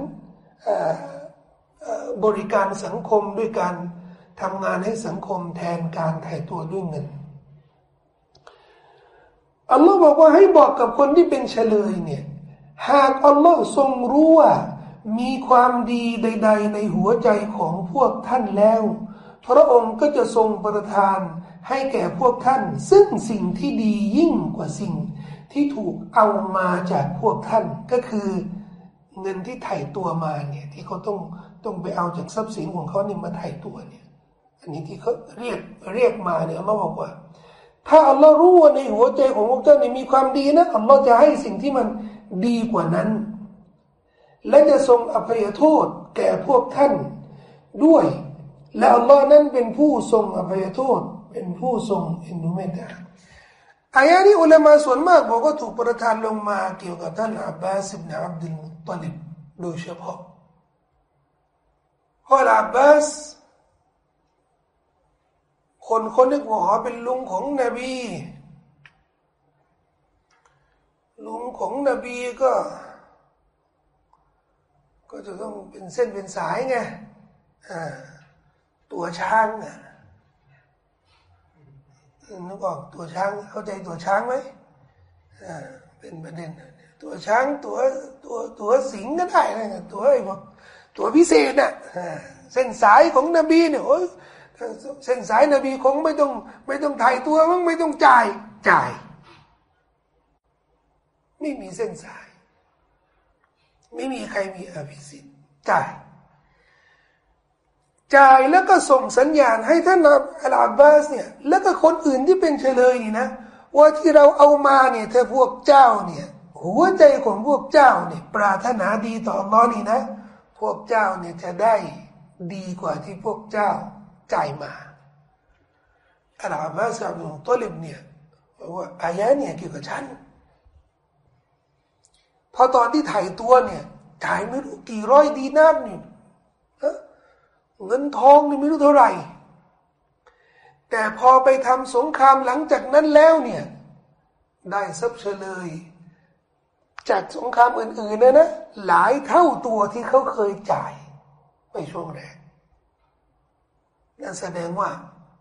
บริการสังคมด้วยการทำงานให้สังคมแทนการถ่ายตัวด้วยเงินอัลลอฮ์บอกว่าให้บอกกับคนที่เป็นเฉลยเนี่ยหากอัลลอฮ์ทรงรู้ว่ามีความดีใด ๆ ในหัวใจของพวกท่านแล้ว พระองค์ก็จะทรงประทาน ให้แก่พวกท่าน ซึ่งสิ่งที่ดียิ่งกว่าสิ่งที่ถูกเอามาจากพวกท่านก็คือเงินที่ไถ่ตัวมาเนี่ยที่เขาต้องต้องไปเอาจากทรัพย์สินของเขาเนี่ยมาไถ่ตัวเนี่ย อันนี้ที่เขาเรียกเรียกมาเนี่ยอัลลอฮ์บอกว่า ถ้าอัลลอฮ์รู้ว่าในหัวใจของพวกท่านี่มีความดีนะอัลลอฮ์จะให้สิ่งที่มันดีกว่านั้น และจะทรงอภัยโทษแก่พวกท่านด้วย และอัลลอฮ์นั้นเป็นผู้ทรงอภัยโทษ เป็นผู้ทรงเอ็นดูเมตตาอายะนี้อุลามาส่วนมากบอกว่าถูกประทานลงมาเกี่ยวกับท่านอับบาสิบนอับดุลมุตตลิบโดยเฉพาะเพราะอับบาสคนคนนึกว่าเป็นลุงของนบีลุงของนบีก็ ก็จะต้องเป็นเส้นเป็นสายไงตัวช้างอะ นึกออกตัวช้างเข้าใจตัวช้างไหมเป็นประเด็นตัวช้างตัวตัวตัวสิงก็ได้นะตัวไอ้พวกตัวพิเศษน่ะเส้นสายของนบีเนี่ยโอ้ยเส้นสายนบีคงไม่ต้องไม่ต้องถ่ายตัวมั้งไม่ต้องจ่ายจ่าย ไม่มีเส้นสาย ไม่มีใครมีอภิสิทธิ์จ่าย จ่ายแล้วก็ส่งสัญญาณให้ท่านอัลอาบบาสเนี่ยแล้วก็คนอื่นที่เป็นเฉลยนี่นะ ว่าที่เราเอามาเนี่ยเธอพวกเจ้าเนี่ยหัวใจของพวกเจ้าเนี่ยปรารถนาดีต่ออัลลอฮ์นี่นะ พวกเจ้าเนี่ยจะได้ดีกว่าที่พวกเจ้าจ่ายมาอัลอาบบาสอับดุลตอลิบเนี่ยว่าอายะเนี่ยเกี่ยวกับฉันพอตอนที่ถ่ายตัวเนี่ยจ่ายไม่รู้กี่ร้อยดีนาร์นี่ เงินทองนี่ไม่รู้เท่าไหร่ แต่พอไปทำสงครามหลังจากนั้นแล้วเนี่ย ได้ทรัพย์เฉลย จากสงครามอื่นๆนะนะหลายเท่าตัวที่เขาเคยจ่ายไปช่วงแรกนั่นแสดงว่า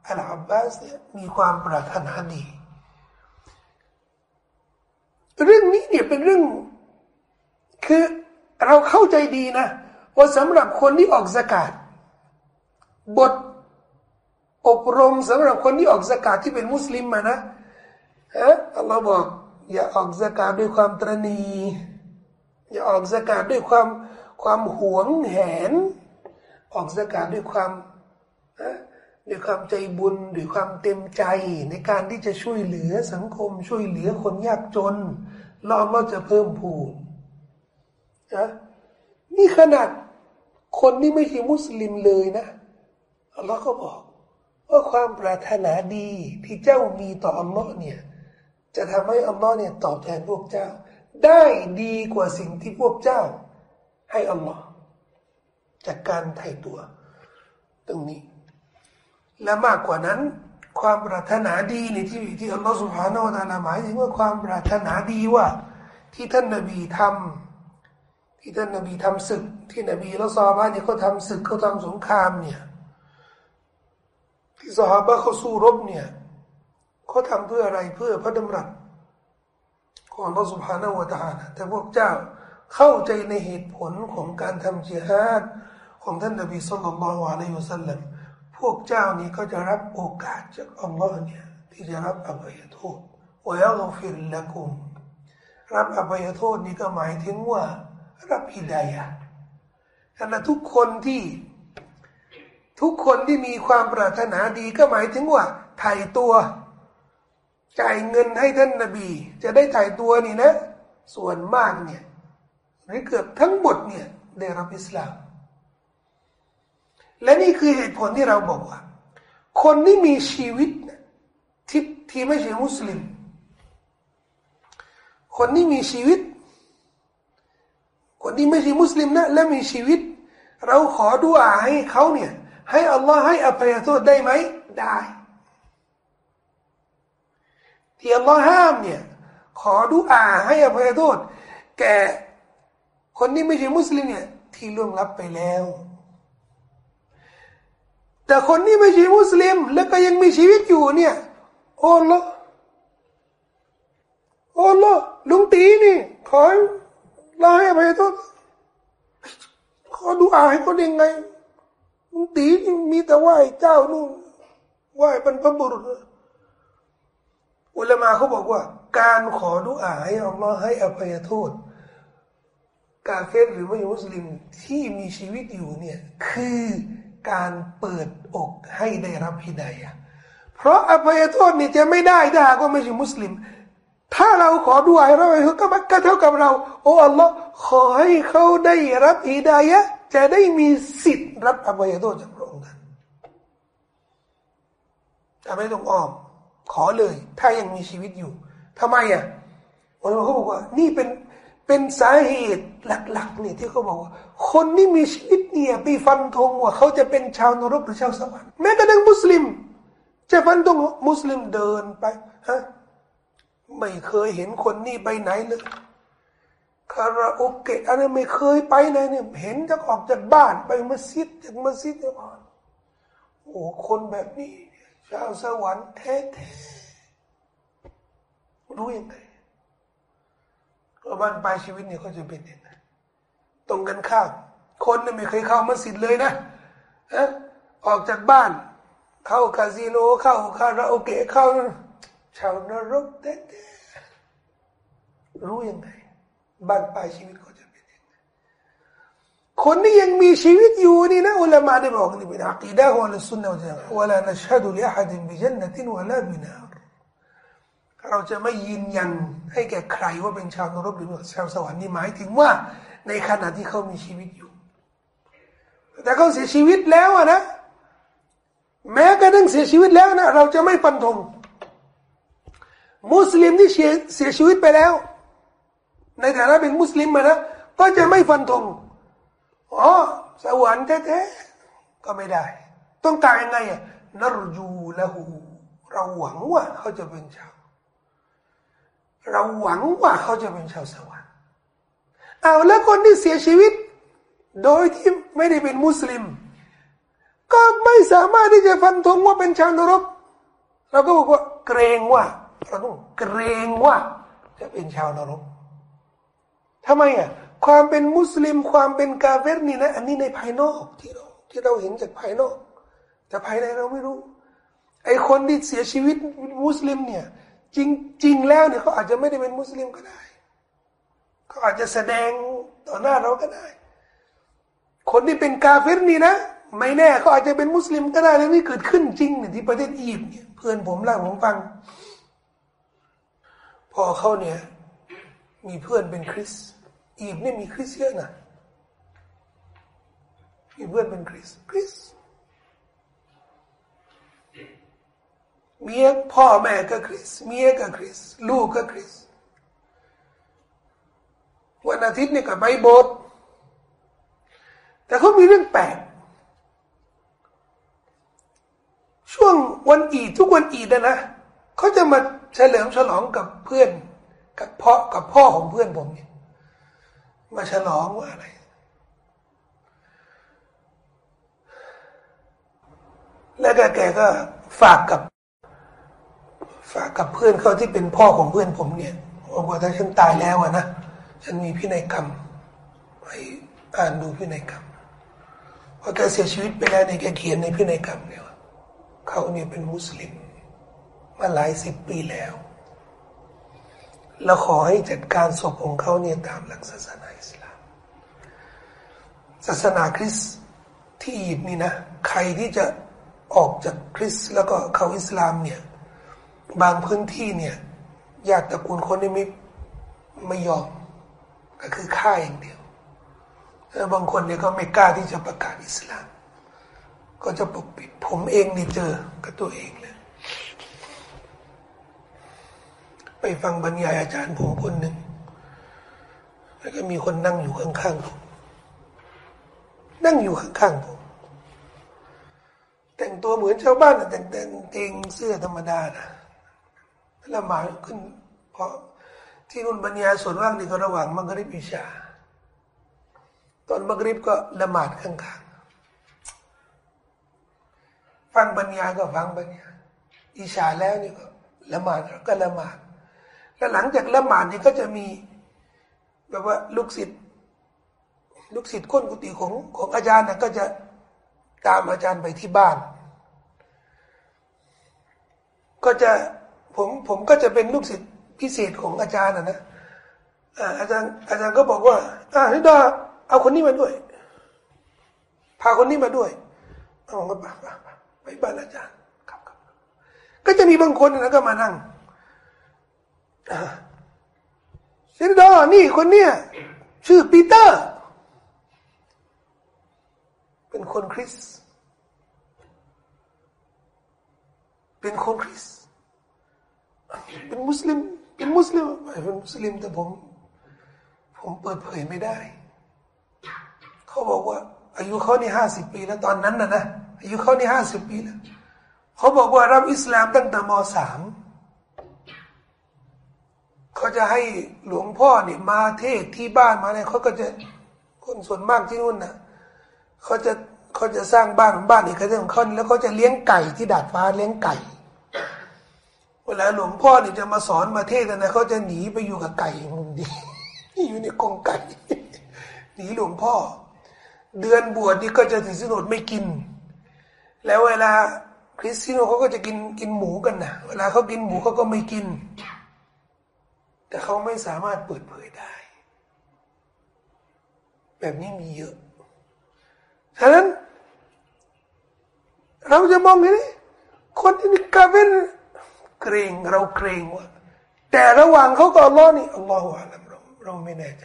อัลอาบบาสเนี่ยมีความปรารถนาดี เรื่องนี้เนี่ยเป็นเรื่อง คือเราเข้าใจดีนะ ว่าสำหรับคนที่ออกสกาด บทอบรมสำหรับคนที่ออกสกาดที่เป็นมุสลิมมานะฮะอัลลอฮ์บอก อย่าออกสกาดด้วยความตรณี อย่าออกสกาดด้วยความความหวงแหน ออกสกาดด้วยความด้วยความใจบุญด้วยความเต็มใจในการที่จะช่วยเหลือสังคม ช่วยเหลือคนยากจนเราเราจะเพิ่มพูนนะนี่ขนาดคนที่ไม่ใช่มุสลิมเลยนะ อัลลอฮ์ก็บอก ว่าความปรารถนาดีที่เจ้ามีต่ออัลลอฮ์เนี่ยจะทำให้อัลลอฮ์เนี่ยตอบแทนพวกเจ้า ได้ดีกว่าสิ่งที่พวกเจ้า ให้อัลลอฮ์จากการไถ่ตัว ตรงนี้ และมากกว่านั้น ความปรารถนาดีในที่ที่อัลลอฮ์สุบฮานาอัลลอฮ์หมายถึงว่าความปรารถนาดีว่า ที่ท่านนบีทำที่ท่านนบีทำศึก ที่นบีละซอฮาบะเนี่ยเขาทำศึกเขาทำสงครามเนี่ย ที่ซอฮาบะเขาสู้รบเนี่ยเขาทำเพื่ออะไรเพื่อพระดำรัสของอัลลอฮฺสุบฮานาวะตาลแต่พวกเจ้าเข้าใจในเหตุผลของการทำจิฮาดของท่านนบีสุลต่านละฮ์อะลัยฮิวสัลลัมพวกเจ้านี้ก็จะรับโอกาสจากอัลลอฮ์เนี่ยที่จะรับอภัยโทษวยัลฟิรละกุมรับอภัยโทษนี้ก็หมายถึงว่า รับฮิดายะขณะทุกคนที่ ทุกคนที่มีความปรารถนาดีก็หมายถึงว่าถ่ายตัว จ่ายเงินให้ท่านนาบี จะได้ถ่ายตัวนี่นะ ส่วนมากเนี่ยหรือเกือบทั้งหมดเนี่ยได้รับอิสลาม และนี่คือเหตุผลที่เราบอกว่า คนที่มีชีวิตที่ที่ไม่ใช่มุสลิม คนที่มีชีวิต คนที่ไม่ใช่มุสลิมนะและมีชีวิต เราขอดุอาให้เขาเนี่ย ให้อัลลอฮ์ให้อภัยโทษได้ไหมได้ ที่อัลลอฮ์ห้ามเนี่ย ขอดุอาให้อภัยโทษ แก่คนที่ไม่ใช่มุสลิมเนี่ย ที่ล่วงลับไปแล้ว แต่คนที่ไม่ใช่มุสลิม แล้วก็ยังมีชีวิตอยู่เนี่ย โอ้ละโอ้ละลุงตีนี่ ขอลาให้อภัยโทษขอดูอาให้คนยังไง ลุงตีมีแต่ไหว้เจ้านู่นไหว้บรรพบุรุษอุลามาเขาบอกว่า การขอดุอาให้อัลลอฮ์ให้อภัยโทษ กาเฟรหรือไม่มุสลิมที่มีชีวิตอยู่เนี่ยคือการเปิดอกให้ได้รับฮิดายะเพราะอภัยโทษนี่จะไม่ได้ถ้าหากว่าไม่ใช่มุสลิม ถ้าเราขอดุอาให้เราก็มัก็เท่ากับเรา โอ้อัลลอฮ์ขอให้เขาได้รับฮิดายะ จะได้มีสิทธิ์รับอภัยโทษจากพระองค์ท่านแต่ไม่ต้องอ้อม ขอเลย ถ้ายังมีชีวิตอยู่ทำไมอะอัลลอฮ์เขาบอกว่า นี่เป็นเป็นสาเหตุหลักๆเนี่ยที่เขาบอกว่า คนที่มีชีวิตเนี่ยไปฟันธงว่าเขาจะเป็นชาวนรกหรือชาวสวรรค์แม้กระทั่งมุสลิม จะฟันธงมุสลิมเดินไปฮะไม่เคยเห็นคนนี่ไปไหนเลย คาราโอเกะอะไรไม่เคยไปไหนเนี่ยเห็นจะออกจากบ้านไปมัสยิดจากมัสยิดเนี่ยโอ้คนแบบนี้ ชาวสวรรค์แท้ๆรู้ยังไงว่าบ้านปลายชีวิตเนี่ยเขาจะเป็นยังไงตรงกันข้ามคนเนี่ยไม่เคยเข้ามัสยิดเลยนะอะออกจากบ้าน เข้าคาสิโนเข้าคาราโอเกะเข้าชาวนรกแท้ๆรู้ยังไง บ้านปลายชีวิตเขาจะเป็นยังคนที่ยังมีชีวิตอยู่นี่นะอุลามาได้บอกนี่เป็นอักีดะฮ์วะลสุนนะวะจัมะวะลานัชฮะดุลิอะฮัดบิจันนตินวะลาบินารเราจะไม่ยืนยันให้แก่ใครว่าเป็นชาวนรกหรือชาวสวรรค์นี่หมายถึงว่า ในขณะที่เขามีชีวิตอยู่ แต่เขาเสียชีวิตแล้วนะ แม้กระทั่งเสียชีวิตแล้วนะเราจะไม่ฟันธงมุสลิมที่เสียชีวิตไปแล้ว ในฐานะเป็นมุสลิมมานะก็จะไม่ฟันธงอ๋อสวรรค์แท้ๆก็ไม่ได้ ต้องการยังไงอะนรจูละหูเราหวังว่าเขาจะเป็นชาวเราหวังว่าเขาจะเป็นชาวสวรรค์เอาแล้วคนที่เสียชีวิต โดยที่ไม่ได้เป็นมุสลิม ก็ไม่สามารถที่จะฟันธงว่าเป็นชาวนรกเราก็บอกว่าเกรงว่าเราต้องเกรงว่าจะเป็นชาวนรก ทำไมอะความเป็นมุสลิมความเป็นกาเฟรนี่นะ อันนี้ในภายนอกที่เราที่เราเห็นจากภายนอก แต่ภายในเราไม่รู้ ไอคนที่เสียชีวิตมุสลิมเนี่ย จริงจริงแล้วเนี่ยเขาอาจจะไม่ได้เป็นมุสลิมก็ได้เขาอาจจะแสดงต่อหน้าเราก็ได้ คนที่เป็นกาเฟรนี่นะไม่แน่เขาอาจจะเป็นมุสลิมก็ได้แล้วนี่เกิดขึ้นจริงเนี่ยที่ประเทศอียิปต์เนี่ยเพื่อนผมเล่าผมฟังพอเขาเนี่ย มีเพื่อนเป็นคริส อียิปต์เนี่ยมีคริสเยอะนะมีเพื่อนเป็นคริสคริสเมียพ่อแม่ก็คริสเมียก็คริสลูกก็คริสวันอาทิตย์เนี่ยก็ไปโบสถ์แต่เขามีเรื่องแปลกช่วงวันอีดทุกวันอีดนะนะเขาจะมาเฉลิมฉลองกับเพื่อน กับพ่อกับพ่อของเพื่อนผมเนี่ย มาฉลองว่าอะไร แล้วแกก็ฝากกับ ฝากกับเพื่อนเขาที่เป็นพ่อของเพื่อนผมเนี่ยบอกว่าถ้าฉันตายแล้วอะนะฉันมีพินัยกรรมไปอ่านดูพินัยกรรมพอแกเสียชีวิตไปแล้วในแกเขียนในพินัยกรรมเนี่ยเขาเนี่ยเป็นมุสลิม มาหลายสิบปีแล้ว แล้วขอให้จัดการศพของเขาเนี่ยตามหลักศาสนาอิสลาม ศาสนาคริสต์ที่อียิปต์นี่นะ ใครที่จะออกจากคริสต์แล้วก็เข้าอิสลามเนี่ย บางพื้นที่เนี่ยญาติตระกูลคนนี้ไม่ไม่ยอม ก็คือฆ่าอย่างเดียวแล้วบางคนเนี่ยก็ไม่กล้าที่จะประกาศอิสลาม ก็จะปกปิดผมเองนี่เจอกับตัวเองเลย ไปฟังบรรยายอาจารย์ผมคนหนึ่งแล้วก็มีคนนั่งอยู่ข้างๆผมนั่งอยู่ข้างๆผมแต่งตัวเหมือนชาวบ้านแต่งแต่งเกงเสื้อธรรมดานะละหมาดขึ้น เพราะที่นุ่นบรรยายส่วนว่างนี่ก็ระหว่างมังกริบอิชา ตอนมังกริบก็ละหมาดข้างๆฟังบรรยายก็ฟังบรรยายอิชาแล้วนี่ก็ละหมาดก็ละหมาด แล้วหลังจากละหมาดเนี่ยก็จะมี แบบว่าลูกศิษย์ลูกศิษย์คนกุฏิของของอาจารย์น่ะก็จะตามอาจารย์ไปที่บ้าน ก็จะผมผมก็จะเป็นลูกศิษย์พิเศษของอาจารย์นะนะอาจารย์อาจารย์ก็บอกว่าอ่านิดาเอาคนนี้มาด้วย พาคนนี้มาด้วยเอาก็ไปไปบ้านอาจารย์ครับครับก็จะมีบางคนนะก็มานั่ง ซนดอนี่คนเนี้ยชื่อปีเตอร์ เป็นคนคริส เป็นคนคริส เป็นมุสลิม เป็นมุสลิมเป็นมุสลิมแต่ผม ผมเปิดเผยไม่ได้ เขาบอกว่า อายุเขานี่ห้าสิบปีแล้วตอนนั้นนะนะอายุเขานี่ห้าสิบปีแล้วเขาบอกว่ารับอิสลามตั้งแต่มสาม เขาจะให้หลวงพ่อเนี่ยมาเทศที่บ้านมาเนี่ยเขาก็จะคนส่วนมากที่นู่นน่ะเขาจะเขาจะสร้างบ้านบ้านอีกเขาจะของเขาแล้วเขาจะเลี้ยงไก่ที่ดาดฟ้าเลี้ยงไก่ เวลาหลวงพ่อเนี่ยจะมาสอนมาเทศนะเขาจะหนีไปอยู่กับไก่มุมดีอยู่ในกองไก่หนีหลวงพ่อ เดือนบวชนี่ก็จะถือสินอดไม่กิน แล้วเวลาคริสตียนเขาก็จะกินกินหมูกันนะเวลาเขากินหมูเขาก็ไม่กิน แต่เขาไม่สามารถเปิดเผยได้ แบบนี้มีเยอะ ฉะนั้น เราจะมองเห็นคนที่มีกาเวนเกรงเราเกรงว่า แต่ระหว่างเขากับอัลลอฮ์นี่อัลลอฮ์ว่าเราเราไม่แน่ใจ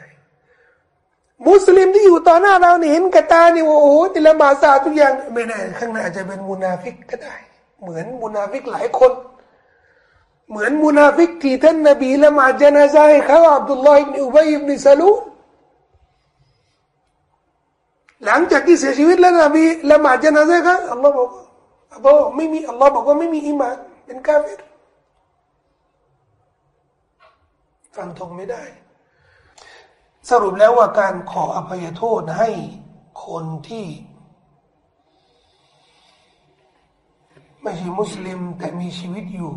มุสลิมที่อยู่ต่อหน้าเราเนี่เห็นกระตานี่ว่าโอ้โหติละมาซาทุกอย่างไม่แน่ข้างหน้าจะเป็นมุนาฟิกก็ได้ เหมือนมุนาฟิกหลายคน เหมือนมุนาฟิกที่ท่านนบีละมาจนาซาให้เขาอับดุลลอฮ์อิบนอุบัยอิบนซาลูนหลังจากที่เสียชีวิตแล้วนบีละหมาดจนาซาครับอัลลอฮ์บอกอัลลอฮ์ไม่มีอัลลอฮ์บอกว่าไม่มีอิมานเป็นกาเฟรฟันธงไม่ได้ สรุปแล้วว่าการขออภัยโทษให้คนที่ ไม่ใช่มุสลิมแต่มีชีวิตอยู่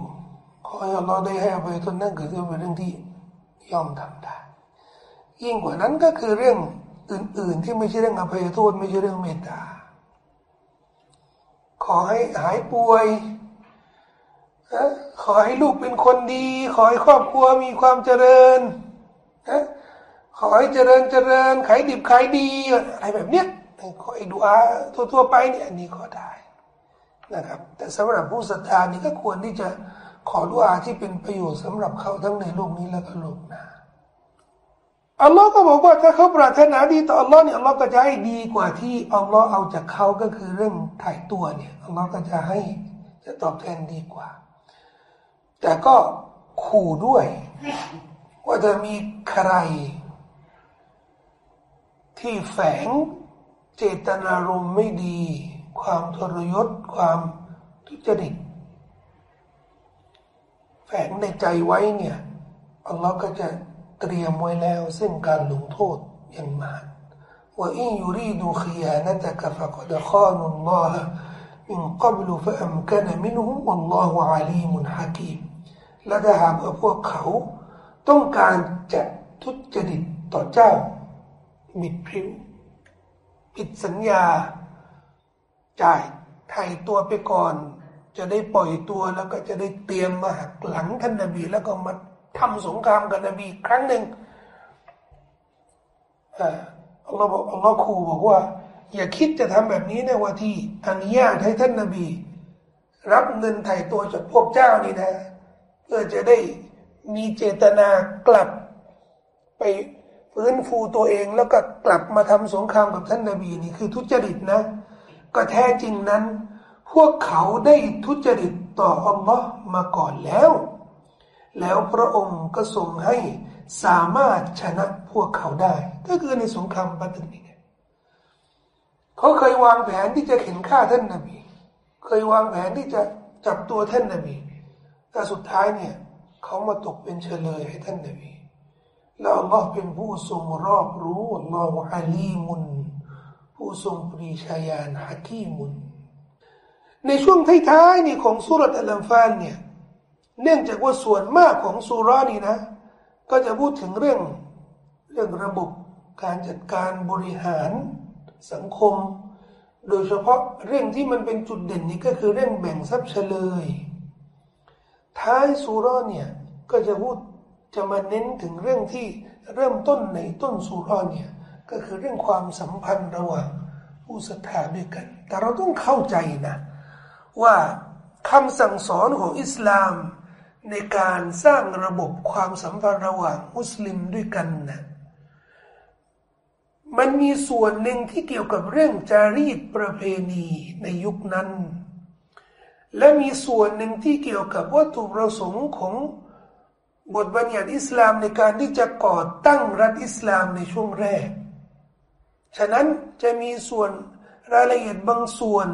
ให้อัลลอฮ์ได้ให้อภัยโทษนั่นคือเป็นเรื่องที่ย่อมทำได้ ยิ่งกว่านั้นก็คือเรื่องอื่น ๆ ที่ไม่ใช่เรื่องอภัยโทษไม่ใช่เรื่องเมตตา ขอให้หายป่วยขอให้ลูกเป็นคนดี ขอให้ครอบครัวมีความเจริญนะขอให้เจริญเจริญขายดิบขายดีอะไรแบบเนี้ยขอให้ดูอาทั่วๆไปเนี่ยอันนี้ขอได้นะครับ แต่สำหรับผู้ศรัทธานี่ก็ควรที่จะ ขอดูอาที่เป็นประโยชน์สำหรับเขาทั้งในโลกนี้และก็โลกหน้าอัลลอฮ์ก็บอกว่าถ้าเขาปรารถนาดีต่ออัลลอฮ์เนี่ยอัลลอฮ์ก็จะให้ดีกว่าที่อัลลอฮ์เอาจากเขาก็คือเรื่องถ่ายตัวเนี่ยอัลลอฮ์ก็จะให้จะตอบแทนดีกว่า แต่ก็ขู่ด้วย ว่าจะมีใคร ที่แฝงเจตนารมณ์ไม่ดี ความทรยศความทุจริต ฝงในใจไว้เนี่ยอัลลอฮ์ก็จะเตรียมไว้แล้ว ซึ่งการลงโทษอย่างมากว่าอินยูรีดูขยานตะกฟะกดข้านุลลอฮ์มินกับลุฟะอัมกันมินฮุมัลลอฮุอาลีมุนฮะกีมและถ้าหากว่าพวกเขา ต้องการจะทุจริตต่อเจ้ามิดพริ้วผิดสัญญา จ่ายไถ่ตัวไปก่อน จะได้ปล่อยตัวแล้วก็จะได้เตรียมมาหักหลังท่านนบี แล้วก็มาทำสงครามกับนบีครั้งหนึ่งอัลลอฮ์บอกอัลลอฮ์คูบอกว่า อย่าคิดจะทำแบบนี้นะว่าที่อนุญาตให้ท่านนบี รับเงินไถ่ตัวจากพวกเจ้านี่นะ เพื่อจะได้มีเจตนากลับไปฟื้นฟูตัวเองแล้วก็กลับมาทำสงครามกับท่านนบีนี่คือทุจริตนะ ก็แท้จริงนั้น พวกเขาได้ทุจริตต่ออัลลอฮ์มาก่อนแล้ว แล้วพระองค์ก็ทรงให้สามารถชนะพวกเขาได้ ก็คือในสงครามบัตรนี่เขาเคยวางแผนที่จะเข็นฆ่าท่านนาบี เคยวางแผนที่จะจับตัวท่านนาบี แต่สุดท้ายเนี่ยเขามาตกเป็นเฉลยให้ท่านนาบี แล้วอัลลอฮ์เป็นผู้ทรงรอบรู้อัลลอฮ์อาลีมุน ผู้ทรงปรีชาญาณฮักีมุน ในช่วงท้ายๆนี่ของสุรษอัลลัมฟานเนี่ยเนื่องจากว่าส่วนมากของสุรานี่นะ ก็จะพูดถึงเรื่องเรื่องระบบการจัดการบริหารสังคม โดยเฉพาะเรื่องที่มันเป็นจุดเด่นนี่ก็คือเรื่องแบ่งทรัพย์เฉลย ท้ายสุราเนี่ยก็จะพูดจะมาเน้นถึงเรื่องที่เริ่มต้นในต้นสุรอนเนี่ยก็คือเรื่องความสัมพันธ์ระหว่างผู้ศรัทธาด้วยกัน แต่เราต้องเข้าใจนะ ว่าคำสั่งสอนของอิสลาม ในการสร้างระบบความสัมพันธ์ระหว่างมุสลิมด้วยกันนะมันมีส่วนหนึ่งที่เกี่ยวกับเรื่องจารีตประเพณีในยุคนั้น และมีส่วนหนึ่งที่เกี่ยวกับวัตถุประสงค์ของบทบัญญัติอิสลามในการที่จะก่อตั้งรัฐอิสลามในช่วงแรก ฉะนั้นจะมีส่วนรายละเอียดบางส่วน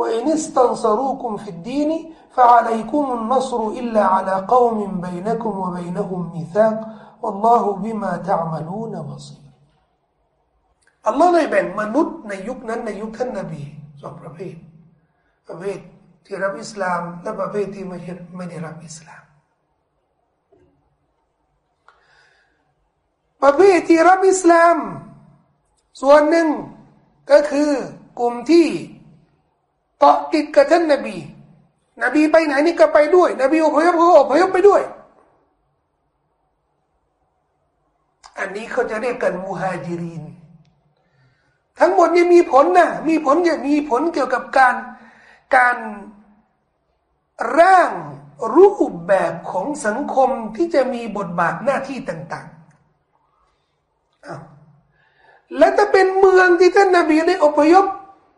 وإن استنصروكم في الدين فعليكم النصر إلا على قوم بينكم وبينهم ميثاق والله بما تعملون بصير อัลลอฮ์ได้แบ่งมนุษย์ในยุคนั้นในยุคท่านนบีสองประเภทประเภทที่รับอิสลามและประเภทที่ไม่ไม่ได้รับอิสลามประเภทที่รับอิสลาม ส่วนหนึ่งก็คือกลุ่มที่ เกาะติดกับท่านนบี นบีไปไหนนี่ก็ไปด้วย นบีอพยพก็อพยพไปด้วย อันนี้เขาจะเรียกกันมูฮาจิริน ทั้งหมดนี่มีผลนะ มีผลจะมีผลเกี่ยวกับการการร่างรูปแบบของสังคมที่จะมีบทบาทหน้าที่ต่างๆ และถ้าเป็นเมืองที่ท่านนาบีได้อพยพ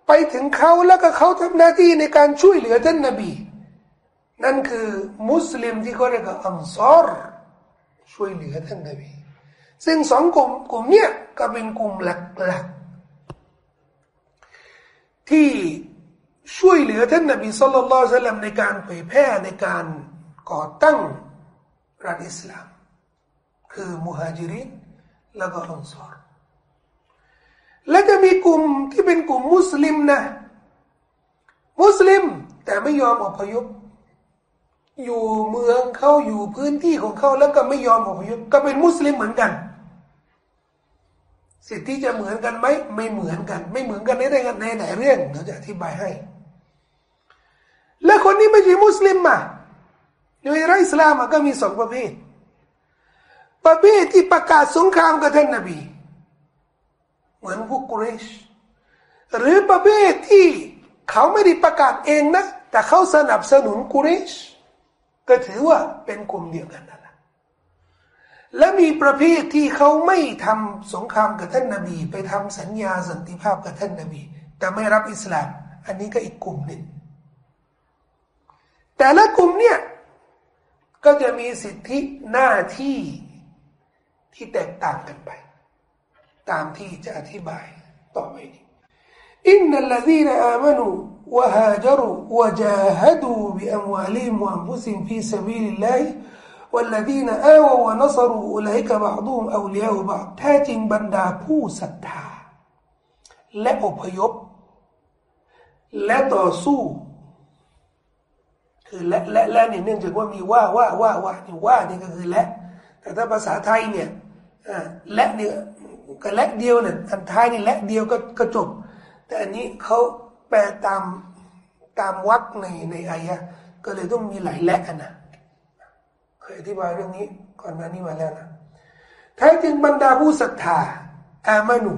ไปถึงเขาแล้วก็เขาทำหน้าที่ในการช่วยเหลือท่านนาบี นั่นคือมุสลิมที่เขาเรียกว่าอัมซอรช่วยเหลือท่านนาบี ซึ่งสองกลุ่มกลุ่มเนี้ยก็เป็นกลุ่มหลักๆที่ช่วยเหลือท่านนบีสุลต่านลลในการเผยแพร่ในการก่อตั้งรัฐอิสลาม คือมุฮัจิรินแล้วก็อันซอร และจะมีกลุ่มที่เป็นกลุ่มมุสลิมนะ มุสลิม แต่ไม่ยอมอพยพ อยู่เมืองเขาอยู่พื้นที่ของเขาแล้วก็ไม่ยอมอพยพก็เป็นมุสลิมเหมือนกัน สิทธิจะเหมือนกันไหมไม่เหมือนกัน ไม่เหมือนกันในในในไหนเรื่องเดี๋ยวจะอธิบายให้ และคนนี้ไม่ใช่มุสลิมอะในรัฐอิสลามก็มีสองประเภท ประเภทที่ประกาศสงครามกับท่านนบี เหมือนพวกกุเรช หรือประเภทที่เขาไม่ได้ประกาศเองนะ แต่เขาสนับสนุนกุริชก็ถือว่าเป็นกลุ่มเดียวกันนั่นแหละและมีประเภทที่เขาไม่ทำสงครามกับท่านนาบี ไปทำสัญญาสันติภาพกับท่านนาบี แต่ไม่รับอิสลาม อันนี้ก็อีกกลุ่มหนึ่งแต่ละกลุ่มเนี่ยก็จะมีสิทธิหน้าที่ที่แตกต่างกันไป ตามที่จะอธิบายต่อไปนี้อินนัลลดีนอามานูวะฮาจรุวะจาฮดูบิอัมวาลิมวะอัมฟุซิมฟีสบีลิลลาฮิ والذين آووا ونصروا أولئك بعضهم أولياء بعض แท้จริงบรรดาผู้ศรัทธา และอพยพ และต่อสู้คือและและและเนี่ยเนื่องจากว่ามีว่าว่าว่าว่านี่ว่านี่ก็คือและแต่ถ้าภาษาไทยเนี่ยและเนี่ย ก็และเดียวเนี่ยอันท้ายนี่และเดียวก็ก็จบ แต่อันนี้เขาแปลตามตามวรรคในในอายะก็เลยต้องมีหลายและนะเคยอธิบายเรื่องนี้ก่อนหน้านี้มาแล้วนะแท้จริงบรรดาผู้ศรัทธาอามานุ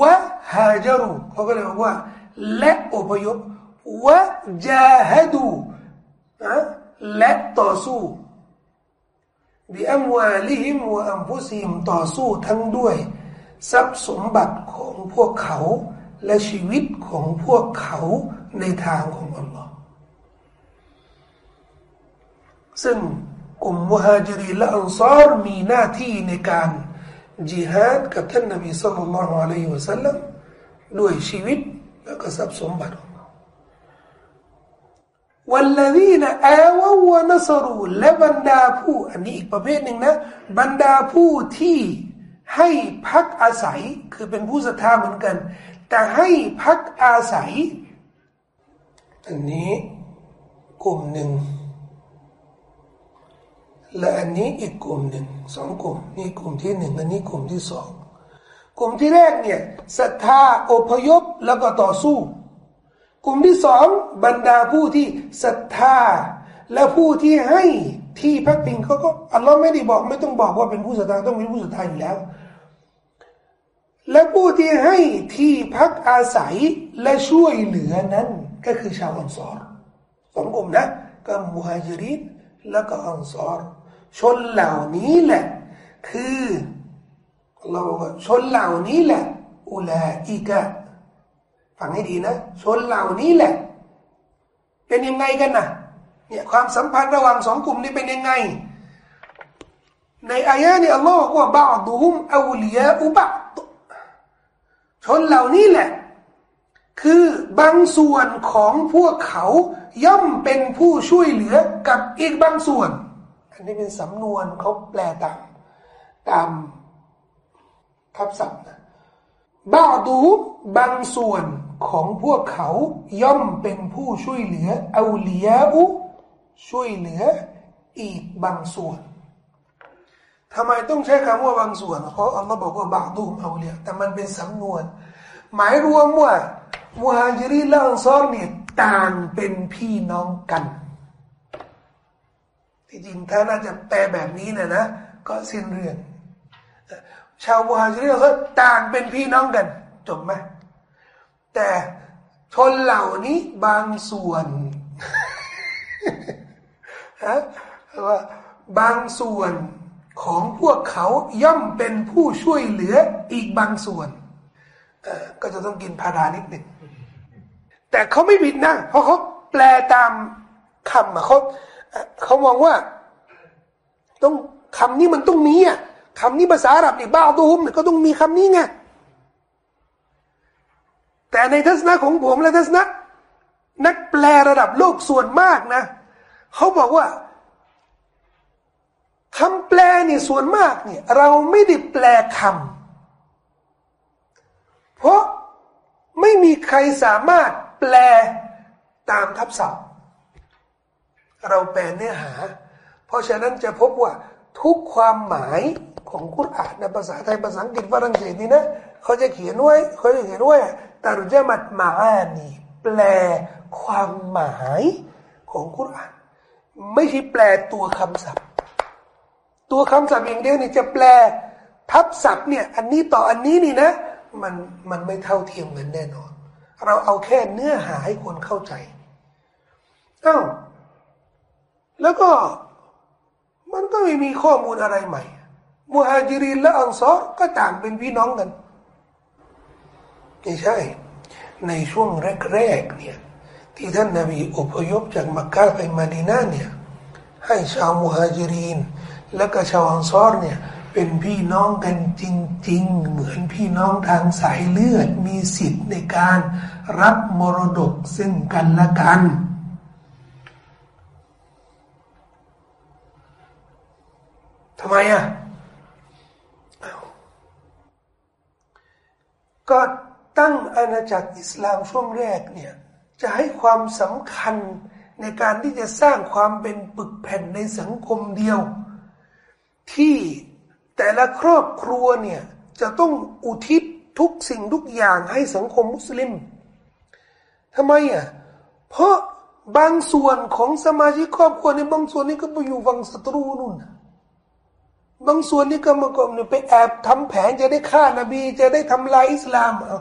วะฮาจารุเขาก็เลยบอกว่า และอพยพวะจาฮดูและต่อสู้บิอัมวาลิฮิมวะอัมพุซิมต่อสู้ทั้งด้วย ทรัพย์สมบัติของพวกเขา และชีวิตของพวกเขาในทางของอัลลอฮ์ซึ่งกลุ่มมุฮัจิริและอันซอรมีหน้าที่ในการจิฮาดกับท่านนบีสุลต่านละฮ์อะลัยฮิวะสัลลัมด้วยชีวิตและก็ทรัพย์สมบัติวัลลดีนอาววานสรูและบรรดาผู้อันนี้อีกประเภทหนึ่งนะบรรดาผู้ที่ ให้พักอาศัยคือเป็นผู้ศรัทธาเหมือนกัน แต่ให้พักอาศัย อันนี้กลุ่มหนึ่งและอันนี้อีกกลุ่มหนึ่งสองกลุ่มนี่กลุ่มที่หนึ่งอันนี้กลุ่มที่สองกลุ่มที่แรกเนี่ยศรัทธาอพยพแล้วก็ต่อสู้ กลุ่มที่สองบรรดาผู้ที่ศรัทธา และผู้ที่ให้ที่พักพิงเขาก็อัลลอฮ์ไม่ได้บอกไม่ต้องบอกว่าเป็นผู้ศรัทธาต้องเป็นผู้ศรัทธาอยู่แล้ว และผู้ที่ให้ที่พักอาศัยและช่วยเหลือนั้น ก็คือชาวอันซอรสองกลุ่มนะก็มุฮัจิรินและก็อันซอรชนเหล่านี้แหละ คือเราชนเหล่านี้แหละอุลาอิกะฟังให้ดีนะชนเหล่านี้แหละ เป็นยังไงกันนะเนี่ยความสัมพันธ์ระหว่างสองกลุ่มนี้เป็นยังไง ในอายะนี้อัลลอฮ์บอกว่าบาดุฮุมอูลียาอุบะ ชนเหล่านี้แหละ คือบางส่วนของพวกเขาย่อมเป็นผู้ช่วยเหลือกับอีกบางส่วน อันนี้เป็นสำนวนเขาแปลตามตามทับศัพท์นะบาดูบางส่วนของพวกเขาย่อมเป็นผู้ช่วยเหลือเอาเลียอุช่วยเหลืออีกบางส่วน ทำไมต้องใช้คำว่าบางส่วน เพราะอัลลอฮ์บอกว่าบางดูเอาเลียแต่มันเป็นสำนวน หมายรวมว่ามุฮัจิริและอังซอรเนี่ยต่างเป็นพี่น้องกันที่จริงถ้าน่าจะแปลแบบนี้นะนะ ก็สิ้นเรื่อง ชาวมุฮัจิรินเขาต่างเป็นพี่น้องกัน จบไหมแต่ชนเหล่านี้บางส่วนฮะว่าบางส่วน ของพวกเขาย่อมเป็นผู้ช่วยเหลืออีกบางส่วนก็จะต้องกินพารานิดหนึ่งแต่เขาไม่ผิดนะ เพราะเขาแปลตามคำเขาเขามองว่า ต้องคำนี้มันต้องมีอะคำนี้ภาษาอาหรับนี่บ้าดูมก็ต้องมีคำนี้ไงแต่ในทัศนะของผมและทัศนะ นักแปลระดับโลกส่วนมากนะเขาบอกว่า คำแปลนี่ส่วนมากเนี่ยเราไม่ได้แปลคำเพราะไม่มีใครสามารถแปลตามทับศัพท์ เราแปลเนื้อหา เพราะฉะนั้นจะพบว่าทุกความหมายของคุรานในภาษาไทยภาษาอังกฤษฝรั่งเศสนี่นะเขาจะเขียนไว้เขาจะเขียนไว้ตารจมัดมาอานีแปลความหมายของคุราน ไม่ใช่แปลตัวคำศัพท์ ตัวคำศัพท์อย่างเดียวนี่จะแปลทับศัพท์เนี่ยอันนี้ต่ออันนี้นี่นะ มันมันไม่เท่าเทียมกันแน่นอน เราเอาแค่เนื้อหาให้คนเข้าใจอ้าวแล้วก็มันก็ไม่มีข้อมูลอะไรใหม่มุฮัจิรินและอังซอรก็ต่างเป็นพี่น้องกันไม่ใช่ ในช่วงแรกๆเนี่ยที่ท่านนบีอพยพจากมักกะไปมาดีนาเนี่ยให้ชาวมุฮัจิริน และก็ชาวอังซอรเนี่ยเป็นพี่น้องกันจริง ๆ เหมือนพี่น้องทางสายเลือดมีสิทธิ์ในการรับมรดกซึ่งกันและกัน ทำไมอะก็ตั้งอาณาจักรอิสลามช่วงแรกเนี่ยจะให้ความสำคัญในการที่จะสร้างความเป็นปึกแผ่นในสังคมเดียว ที่แต่ละครอบครัวเนี่ยจะต้องอุทิศทุกสิ่งทุกอย่างให้สังคมมุสลิมทำไมอะเพราะบางส่วนของสมาชิกครอบครัวในบางส่วนนี่ก็ไปอยู่ฝั่งศัตรูนู่นบางส่วนนี่ก็มาก็ไปแอบทำแผนจะได้ฆ่านบี จะได้ทำลายอิสลามเอา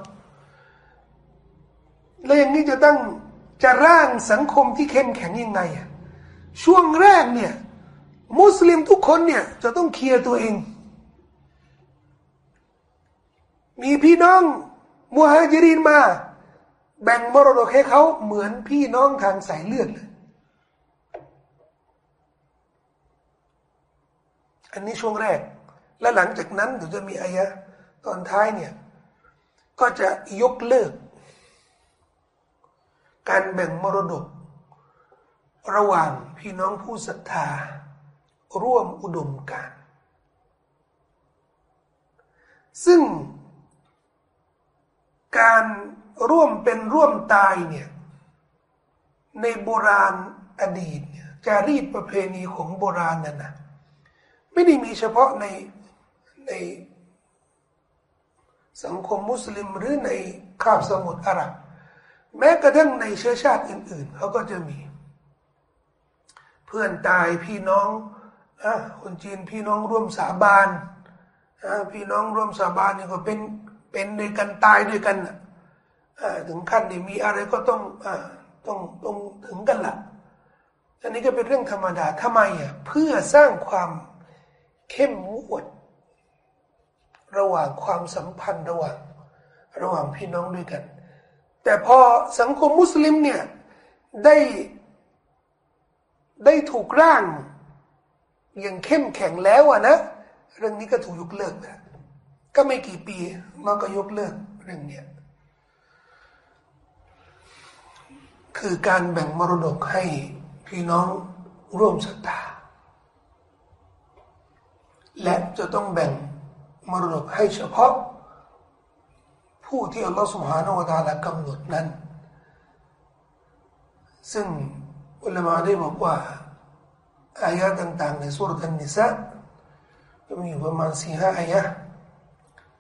แล้วอย่างนี้จะตั้งจะร่างสังคมที่เข้มแข็งยังไงอะช่วงแรกเนี่ย มุสลิมทุกคนเนี่ย จะต้องเคลียร์ตัวเอง มีพี่น้องมุฮัจิรินมา แบ่งมรดกให้เขาเหมือนพี่น้องทางสายเลือดเลยอันนี้ช่วงแรก และหลังจากนั้นเดี๋ยวจะมีอายะตอนท้ายเนี่ย ก็จะยกเลิก การแบ่งมรดก ระหว่างพี่น้องผู้ศรัทธา ร่วมอุดมการซึ่งการร่วมเป็นร่วมตายเนี่ย ในโบราณอดีตเนี่ยจารีตประเพณีของโบราณนั่นนะไม่ได้มีเฉพาะในในสังคมมุสลิมหรือในคาบสมุทรอาหรับแม้กระทั่งในเชื้อชาติอื่น ๆเขาก็จะมี เพื่อนตายพี่น้อง อคนจีนพี่น้องร่วมสาบานพี่น้องร่วมสาบานนี่ก็เป็นเป็นด้วยกันตายด้วยกันถึงขั้นที่มีอะไรก็ต้องต้องต้องถึงกันละอันนี้ก็เป็นเรื่องธรรมดาทำไมอะเพื่อสร้างความเข้มงวดระหว่างความสัมพันธ์ระหว่างระหว่างพี่น้องด้วยกัน แต่พอสังคมมุสลิมเนี่ยได้ได้ถูกร่าง อย่างเข้มแข็งแล้วอะนะ เรื่องนี้ก็ถูกยกเลิกนะก็ไม่กี่ปีมันก็ยกเลิกเรื่องเนี้ยคือการแบ่งมรดกให้พี่น้องร่วมศรัทธาและจะต้องแบ่งมรดกให้เฉพาะ ผู้ที่อัลลอฮฺสุบฮานาวะตาละกำหนดนั้น ซึ่งอุลามะได้บอกว่า อายะต่างๆในสุรทันนิสะจะมีประมาณสี่ห้าอายะ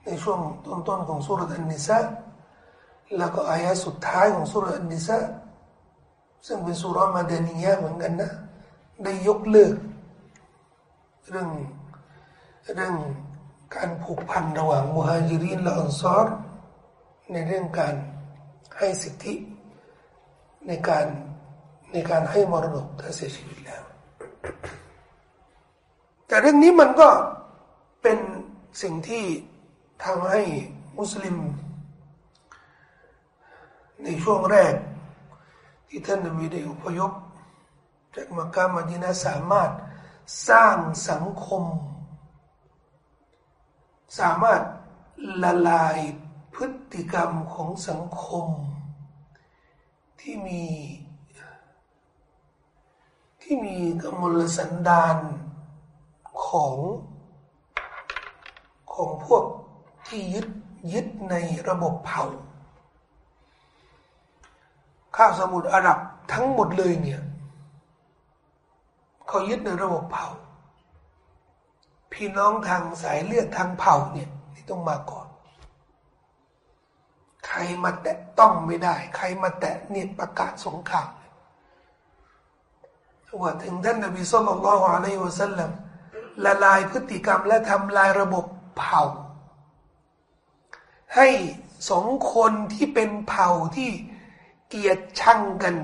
ในช่วงต้นๆของสุรทันนิสะแล้วก็อายะสุดท้ายของสุรทันนิสะซึ่งเป็นสุรมาเดนียะเหมือนกันนะได้ยกเลิกเรื่องเรื่องการผูกพันระหว่างมุฮัจิรินและอันซอรในเรื่องการให้สิทธิในการในการให้มรดกถ้าเสียชีวิตแล้ว แต่เรื่องนี้มันก็เป็นสิ่งที่ทำให้มุสลิม ในช่วงแรก ที่ท่านนบีได้อพยพจากมักกะมาดินาสามารถสร้างสังคม สามารถละลายพฤติกรรมของสังคม ที่มี ที่มีกมลสันดานของของพวกที่ยึดยึดในระบบเผ่าข้าวสมุทรอาหรับทั้งหมดเลยเนี่ยเขายึดในระบบเผ่า พี่น้องทางสายเลือดทางเผ่าเนี่ยที่ต้องมาก่อน ใครมาแตะต้องไม่ได้ ใครมาแตะเนี่ยประกาศสงคราม ว่าถึงท่านนบีสุลต่านละฮ์อะลัยฮิวะสัลลัมละลายพฤติกรรมและทำลายระบบเผ่า ให้สองคนที่เป็นเผ่าที่เกียดชังกัน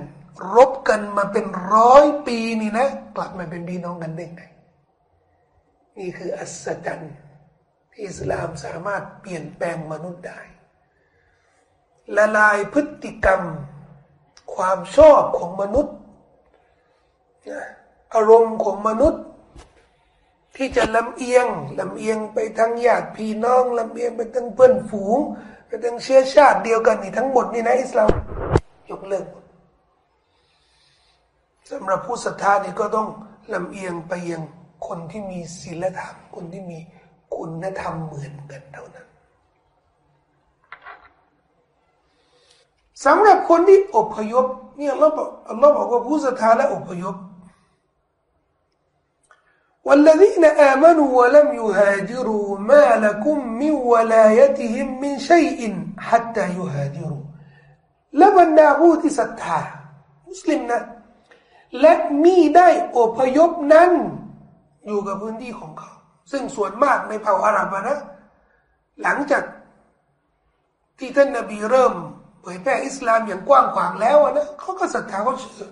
รบกันมาเป็นร้อยปีนี่นะ กลับมาเป็นพี่น้องกันได้ไงนี่คืออัศจรรย์ที่อิสลามสามารถเปลี่ยนแปลงมนุษย์ได้ ละลายพฤติกรรม ความชอบของมนุษย์ อารมณ์ของมนุษย์ ที่จะลำเอียงลำเอียงไปทั้งญาติพี่น้องลำเอียงไปทั้งเพื่อนฝูงไปทั้งเชื้อชาติเดียวกันนี่ทั้งหมดนี่นะอิสลามยกเลิกสำหรับผู้ศรัทธานี่ก็ต้องลำเอียงไปยังคนที่มีศีลธรรม คนที่มีคุณธรรมเหมือนกันเท่านั้นสำหรับคนที่อพยพเนี่ยเราบอกเราบอกว่าผู้ศรัทธาและอพยพ والذين آمنوا ولم يهاجروا ما لكم من ولايتهم من شيء حتى يهاجروا และบรรดาผู้ที่ศรัทธามุสลิมนะและมีได้อพยพนั้น อยู่กับพื้นที่ของเขา ซึ่งส่วนมากในเผ่าอาหรับนะ หลังจากที่ท่านนบีเริ่มเผยแพร่อิสลามอย่างกว้างขวางแล้วนะเขาก็ศรัทธาเขาเชื่อ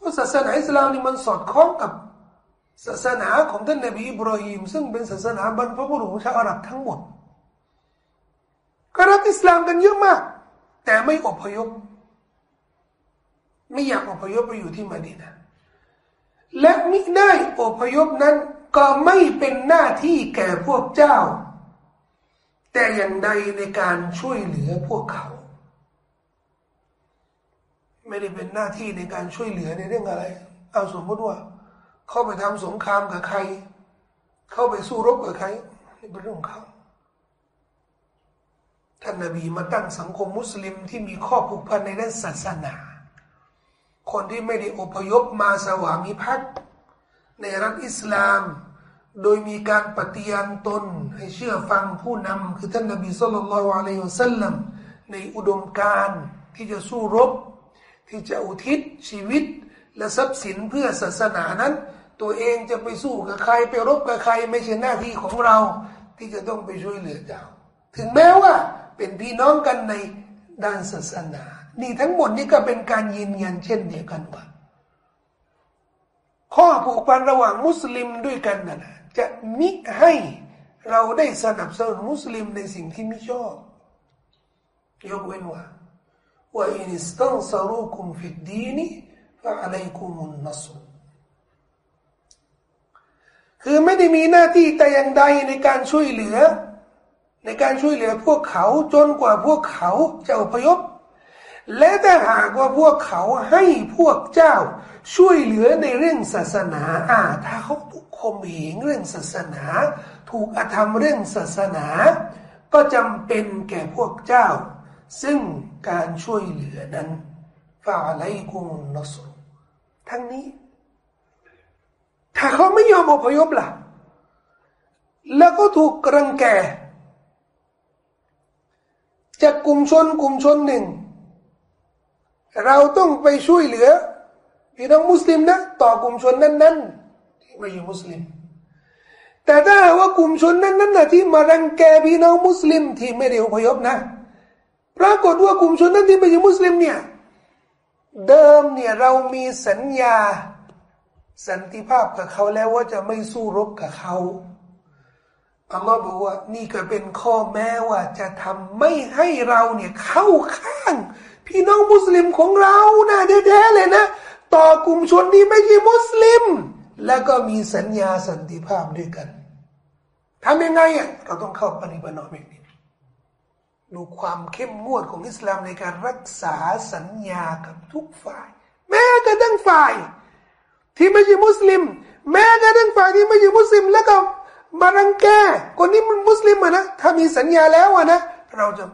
ว่าศาสนาอิสลามนี่มันสอดคล้องกับ ศาสนาของท่านนบีอิบราฮิมซึ่งเป็นศาสนาบรรพบุรุษชาวอาหรับทั้งหมด ก็รับอิสลามกันเยอะมาก แต่ไม่อพยพ ไม่อยากอพยพไปอยู่ที่มาดีนะและมิได้อพยพนั้นก็ไม่เป็นหน้าที่แก่พวกเจ้า แต่อย่างใดในการช่วยเหลือพวกเขา ไม่ได้เป็นหน้าที่ในการช่วยเหลือในเรื่องอะไร เอาสมมติว่า เข้าไปทำสงครามกับใคร เข้าไปสู้รบกับใครนี่เป็นเรื่องของเขาท่านนบีมาตั้งสังคมมุสลิมที่มีข้อผูกพันในด้านศาสนา คนที่ไม่ได้อพยพมาสวามิภักดิ์ในรัฐอิสลาม โดยมีการปฏิญาณตนให้เชื่อฟังผู้นำคือท่านนบีสุลต่านละอะลัยฮุสัลลัมในอุดมการที่จะสู้รบ ที่จะอุทิศชีวิตและทรัพย์สินเพื่อศาสนานั้น ตัวเองจะไปสู้กับใคร ไปรบกับใคร ไม่ใช่หน้าที่ของเรา ที่จะต้องไปช่วยเหลือเจ้า ถึงแม้ว่าเป็นพี่น้องกันในด้านศาสนา นี่ทั้งหมดนี่ก็เป็นการยืนยันเช่นเดียวกันว่าข้อผูกพันระหว่างมุสลิมด้วยกันนะ่ะจะมิให้เราได้สนับสนุนมุสลิมในสิ่งที่ไม่ชอบยกเว้นว่าว่าอินสตันซารุคุมฟิดดีนีฟะอะลัยกุมุนนัสร คือไม่ได้มีหน้าที่แต่อย่างใดในการช่วยเหลือ ในการช่วยเหลือพวกเขาจนกว่าพวกเขาจะอพยพ และถ้าหากว่าพวกเขาให้พวกเจ้าช่วยเหลือในเรื่องศาสนาอ่าถ้าเขาถูกข่มเหงเรื่องศาสนา ถูกอธรรมเรื่องศาสนา ก็จำเป็นแก่พวกเจ้า ซึ่งการช่วยเหลือนั้นฟาอะลัยกุมนสรทั้งนี้ ถ้าเขาไม่ยอมอพยพล่ะ แล้วก็ถูกรังแกจากกลุ่มชนกลุ่มชนหนึ่ง เราต้องไปช่วยเหลือพี่น้องมุสลิมนะต่อกลุ่มชนนั้นๆที่ไม่ใช่มุสลิม แต่ถ้าว่ากลุ่มชนนั้นๆนะที่มารังแกพี่น้องมุสลิมที่ไม่ได้อพยพนะ ปรากฏว่ากลุ่มชนนั้นที่ไม่ใช่มุสลิมเนี่ยเดิมเนี่ยเรามีสัญญา สันติภาพกับเขาแล้วว่าจะไม่สู้รบกับเขาอัลลอฮ์บอกว่า นี่ก็เป็นข้อแม้ว่าจะทำไม่ให้เราเนี่ยเข้าข้าง พี่น้องมุสลิมของเรานะแท้ๆเลยนะ ต่อกลุ่มชนที่ไม่ใช่มุสลิม แล้วก็มีสัญญาสันติภาพด้วยกันทำยังไงอะเราต้องเข้าปฏิบัตินอมอยนี้ดูความเข้มงวดของอิสลามในการรักษาสัญญากับทุกฝ่าย แม้กระทั่งฝ่าย ที่ไม่ใช่มุสลิม แม้กระทั่งฝ่ายที่ไม่ใช่มุสลิมแล้วก็มารังแกคนนี้มันมุสลิมอะนะถ้ามีสัญญาแล้วอะนะเราจะ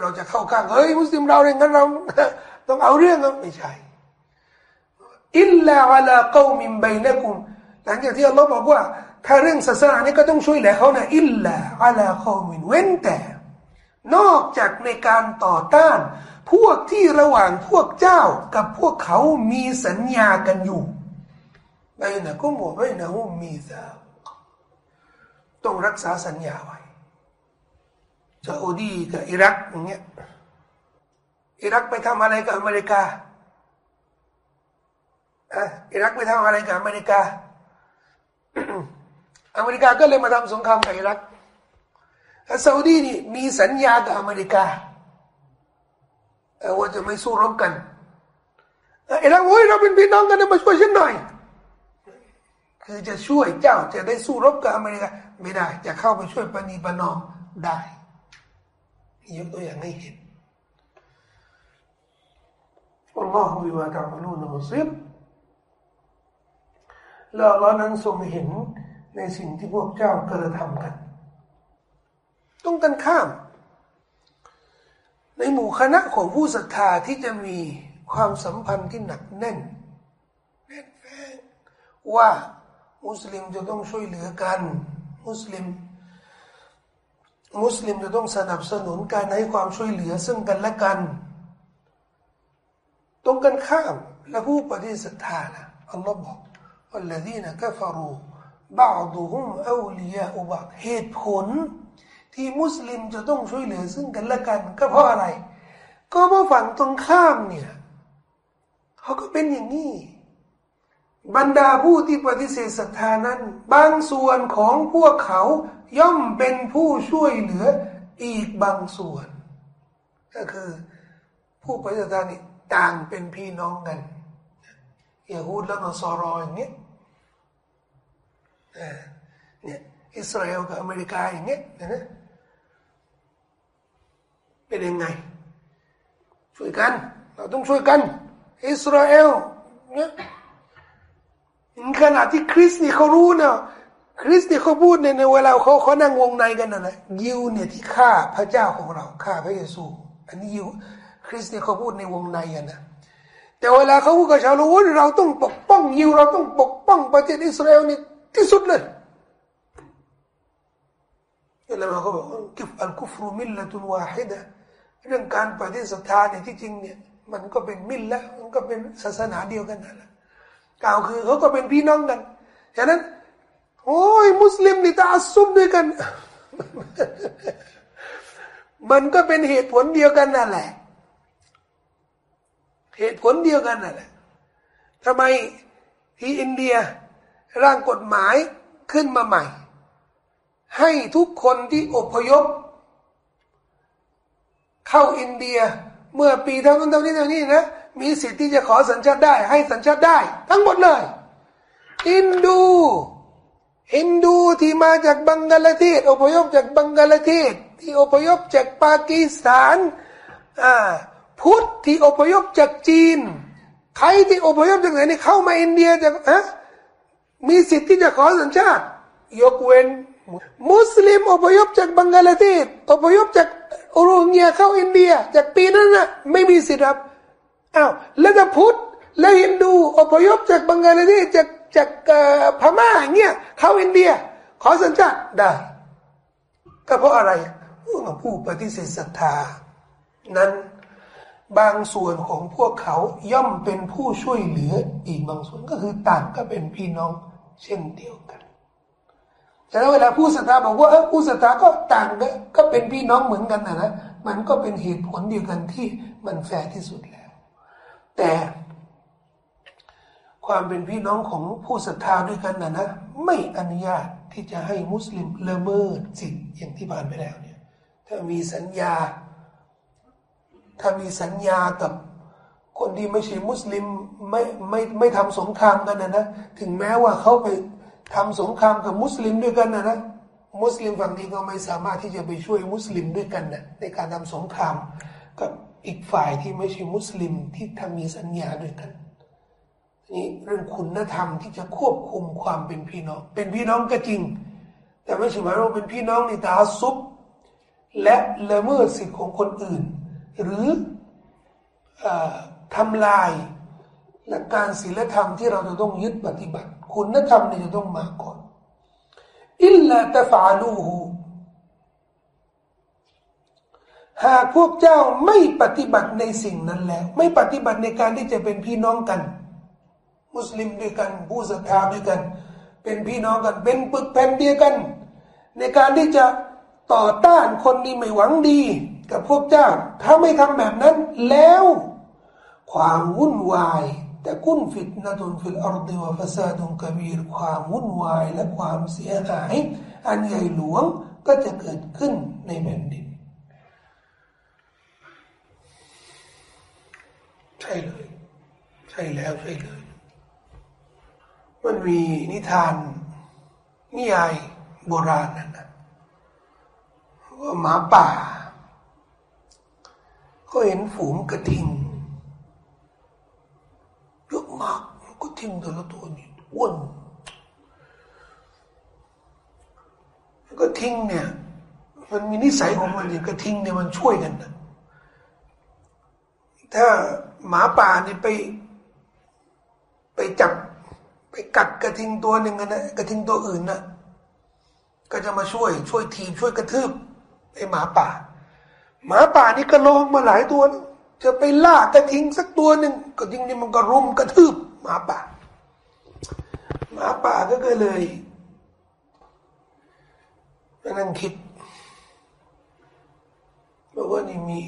เราจะเข้าข้างเฮ้ยมุสลิมเราเอย่างนั้นเราต้องเอาเรื่องไม่ใช่อิลลาอัลาเกามิมไบนะกุมหลังจากที่อัลลอฮ์บอกว่า ถ้าเรื่องศาสนานี้ก็ต้องช่วยเหลือเขานะอิลลาอัลาเกามินเว้นแต่ นอกจากในการต่อต้าน พวกที่ระหว่างพวกเจ้ากับพวกเขามีสัญญากันอยู่ไบนะกุมวไบนะฮุมมีซาต้องรักษาสัญญาไว้ซาอุดีกับอิรักอย่างเงี้ยอิรักไปทำอะไรกับอเมริกาอะอิรักไปทำอะไรกับอเมริกา อเมริกาก็เลยมาทำสงครามกับอิรักซาอุดีนี่มีสัญญากับอเมริกา ว่าจะไม่สู้รบกันไอิรักโอ้ยเราเป็นพี่น้องกันมาช่วยฉันหน่อย คือจะช่วยเจ้าจะได้สู้รบกับอเมริกาไม่ได้ จะเข้าไปช่วยปณีปนอมได้ยกตัวอย่างให้เห็นอัลลอฮฺวิวาตาลูนมุซิบแล้วอัลลอฮ์นั้นทรงเห็นในสิ่งที่พวกเจ้ากระทำกัน ต้องกันข้าม ในหมู่คณะของผู้ศรัทธาที่จะมีความสัมพันธ์ที่หนักแน่นแน่นแฟว่ามุสลิมจะต้องช่วยเหลือกัน มุสลิม มุสลิมจะต้องสนับสนุนการให้ความช่วยเหลือซึ่งกันและกัน ตรงกันข้ามและผู้ปฏิเสธทาละอัลลอฮ์บอกว่าละดีนะกัฟรูบางดุฮุมอูลียาอุบะเหตุผล ที่มุสลิมจะต้องช่วยเหลือซึ่งกันและกัน ก็เพราะอะไร ก็เพราะฝั่งตรงข้ามเนี่ยเขาก็เป็นอย่างนี้บรรดาผู้ที่ปฏิเสธศรัทธานั้น บางส่วนของพวกเขาย่อมเป็นผู้ช่วยเหลืออีกบางส่วน ก็คือผู้ปฏิเสธศรัทธานี่ต่างเป็นพี่น้องกันยาฮูดและนอสอรออย่างเงี้ยเนี่ยอิสราเอลกับอเมริกาอย่างเงี้ยนะ เป็นยังไง ช่วยกัน เราต้องช่วยกัน อิสราเอลเนี่ยขณะที่คริสเนี่เขารู้นะคริสเนี่เขาพูดในในเวลาเขาเขานั่งวงในกันนะนะยิวเนี่ยที่ฆ่าพระเจ้าของเราฆ่าพระเยซู อันนี้ยิวคริสเนี่ยเขาพูดในวงในกันนะแต่เวลาเขาพูดกับชาวโลกเราต้องปกป้องยิวเราต้องปกป้องประเทศอิสราเอลนี่ที่สุดเลย แล้วเขาบอกกิฟอัลกุฟรุมิลละตุนวาฮิดะเรื่องการปฏิสัทธาเนี่ยที่จริงเนี่ยมันก็เป็นมิลละมันก็เป็นศาสนาเดียวกันนั่นแหละกล่าวคือเขาก็เป็นพี่น้องกันฉะนั้น โอ้ยมุสลิมนี่ตาซุบด้วยกัน มันก็เป็นเหตุผลเดียวกันนั่นแหละ เหตุผลเดียวกันนั่นแหละทำไมที่อินเดียร่างกฎหมายขึ้นมาใหม่ ให้ทุกคนที่อพยพ เข้าอินเดีย เมื่อปีเท่านั้นเท่านี้เท่านี้นะ มีสิทธิ์ที่จะขอสัญชาติได้ ให้สัญชาติได้ ทั้งหมดเลย อินดูฮินดูที่มาจากบังกลาเทศ อพยพจากบังกลาเทศ ที่อพยพจากปากีสถานอ่าพุทธที่อพยพจากจีน ใครที่อพยพจากไหนนี่เข้ามาอินเดียจากฮะมีสิทธิ์ที่จะขอสัญชาติ ยกเว้น มุสลิมอพยพจากบังกลาเทศอพยพจากโรฮิงญาเข้าอินเดีย จากปีนั้นนะไม่มีสิทธิ์ครับอ้าวแล้วพุทธและฮินดูอพยพจากบังกลาเทศจากจากพม่าเงี้ยเข้าอินเดีย ขอสัญชาติได้ก็เพราะอะไรผู้ปฏิเสธศรัทธา นั้นบางส่วนของพวกเขาย่อมเป็นผู้ช่วยเหลืออีกบางส่วนก็คือต่างก็เป็นพี่น้องเช่นเดียวกัน แต่เวลาผู้ศรัทธาบอกว่าเออผู้ศรัทธาก็ต่างก็เป็นพี่น้องเหมือนกันนะนะมันก็เป็นเหตุผลเดียวกันที่มันแฟร์ที่สุดแล้ว แต่ความเป็นพี่น้องของผู้ศรัทธาด้วยกันนะนะไม่อนุญาตที่จะให้มุสลิมละเมิดสิทธิ์อย่างที่ผ่านไปแล้วเนี่ย ถ้ามีสัญญา ถ้ามีสัญญากับคนที่ไม่ใช่มุสลิมไม่ไม่ไม่ทำสงครามกันนะนะ ถึงแม้ว่าเขาไป ทำสงครามกับมุสลิมด้วยกันนะนะมุสลิมฝั่งนี้ก็ไม่สามารถที่จะไปช่วยมุสลิมด้วยกันนะในการทำสงครามกับอีกฝ่ายที่ไม่ใช่มุสลิมที่ทำมีสัญญาด้วยกันนี่เรื่องคุณธรรมที่จะควบคุมความเป็นพี่น้อง เป็นพี่น้องก็จริง แต่ไม่ใช่หมายว่าเป็นพี่น้องในตาซุบและละเมิดสิทธิของคนอื่น หรืออทำลายหลักการศีลธรรมที่เราจะต้องยึดปฏิบัติ คุณธรรมนี่จะต้องมาก่อนอิลลาตฟาลูฮูหากพวกเจ้าไม่ปฏิบัติในสิ่งนั้นแล้ว ไม่ปฏิบัติในการที่จะเป็นพี่น้องกัน มุสลิมด้วยกันผู้ศรัทธาด้วยกัน เป็นพี่น้องกัน เป็นปึกแผ่นเดียวกัน ในการที่จะต่อต้านคนที่ไม่หวังดี กับพวกเจ้า ถ้าไม่ทำแบบนั้นแล้ว ความวุ่นวาย แต่กุ้นฟิตนะตุนฟิลอัลดิวะฟาซาดุนกบีรความวุ่นวายและความเสียหาย อันใหญ่หลวงก็จะเกิดขึ้นในแผ่นดิน ใช่เลย ใช่แล้วใช่เลย มันมีนิทาน นิยายโบราณนั่นนะว่าหมาป่า ก็เห็นฝูงกระทิงเยอะมา กระทิงแต่ละตัวนี่อ้วนกระทิงเนี่ย มันมีนิสัยของมันอย่างกระทิงเนี่ยมันช่วยกันนะถ้าหมาป่านี่ไป ไปจับ ไปกัดกระทิงตัวหนึ่งนะกระทิงตัวอื่นนะก็จะมาช่วย ช่วยทีมช่วยกระทืบไอหมาป่า หมาป่านี่ก็ลองมาหลายตัวนะจะไปล่ากระทิงสักตัวหนึ่งกระทิงนี่มันก็รุมกระทืบ หมาป่าหมาป่าก็เลยนั่งคิดบอกว่านี่มี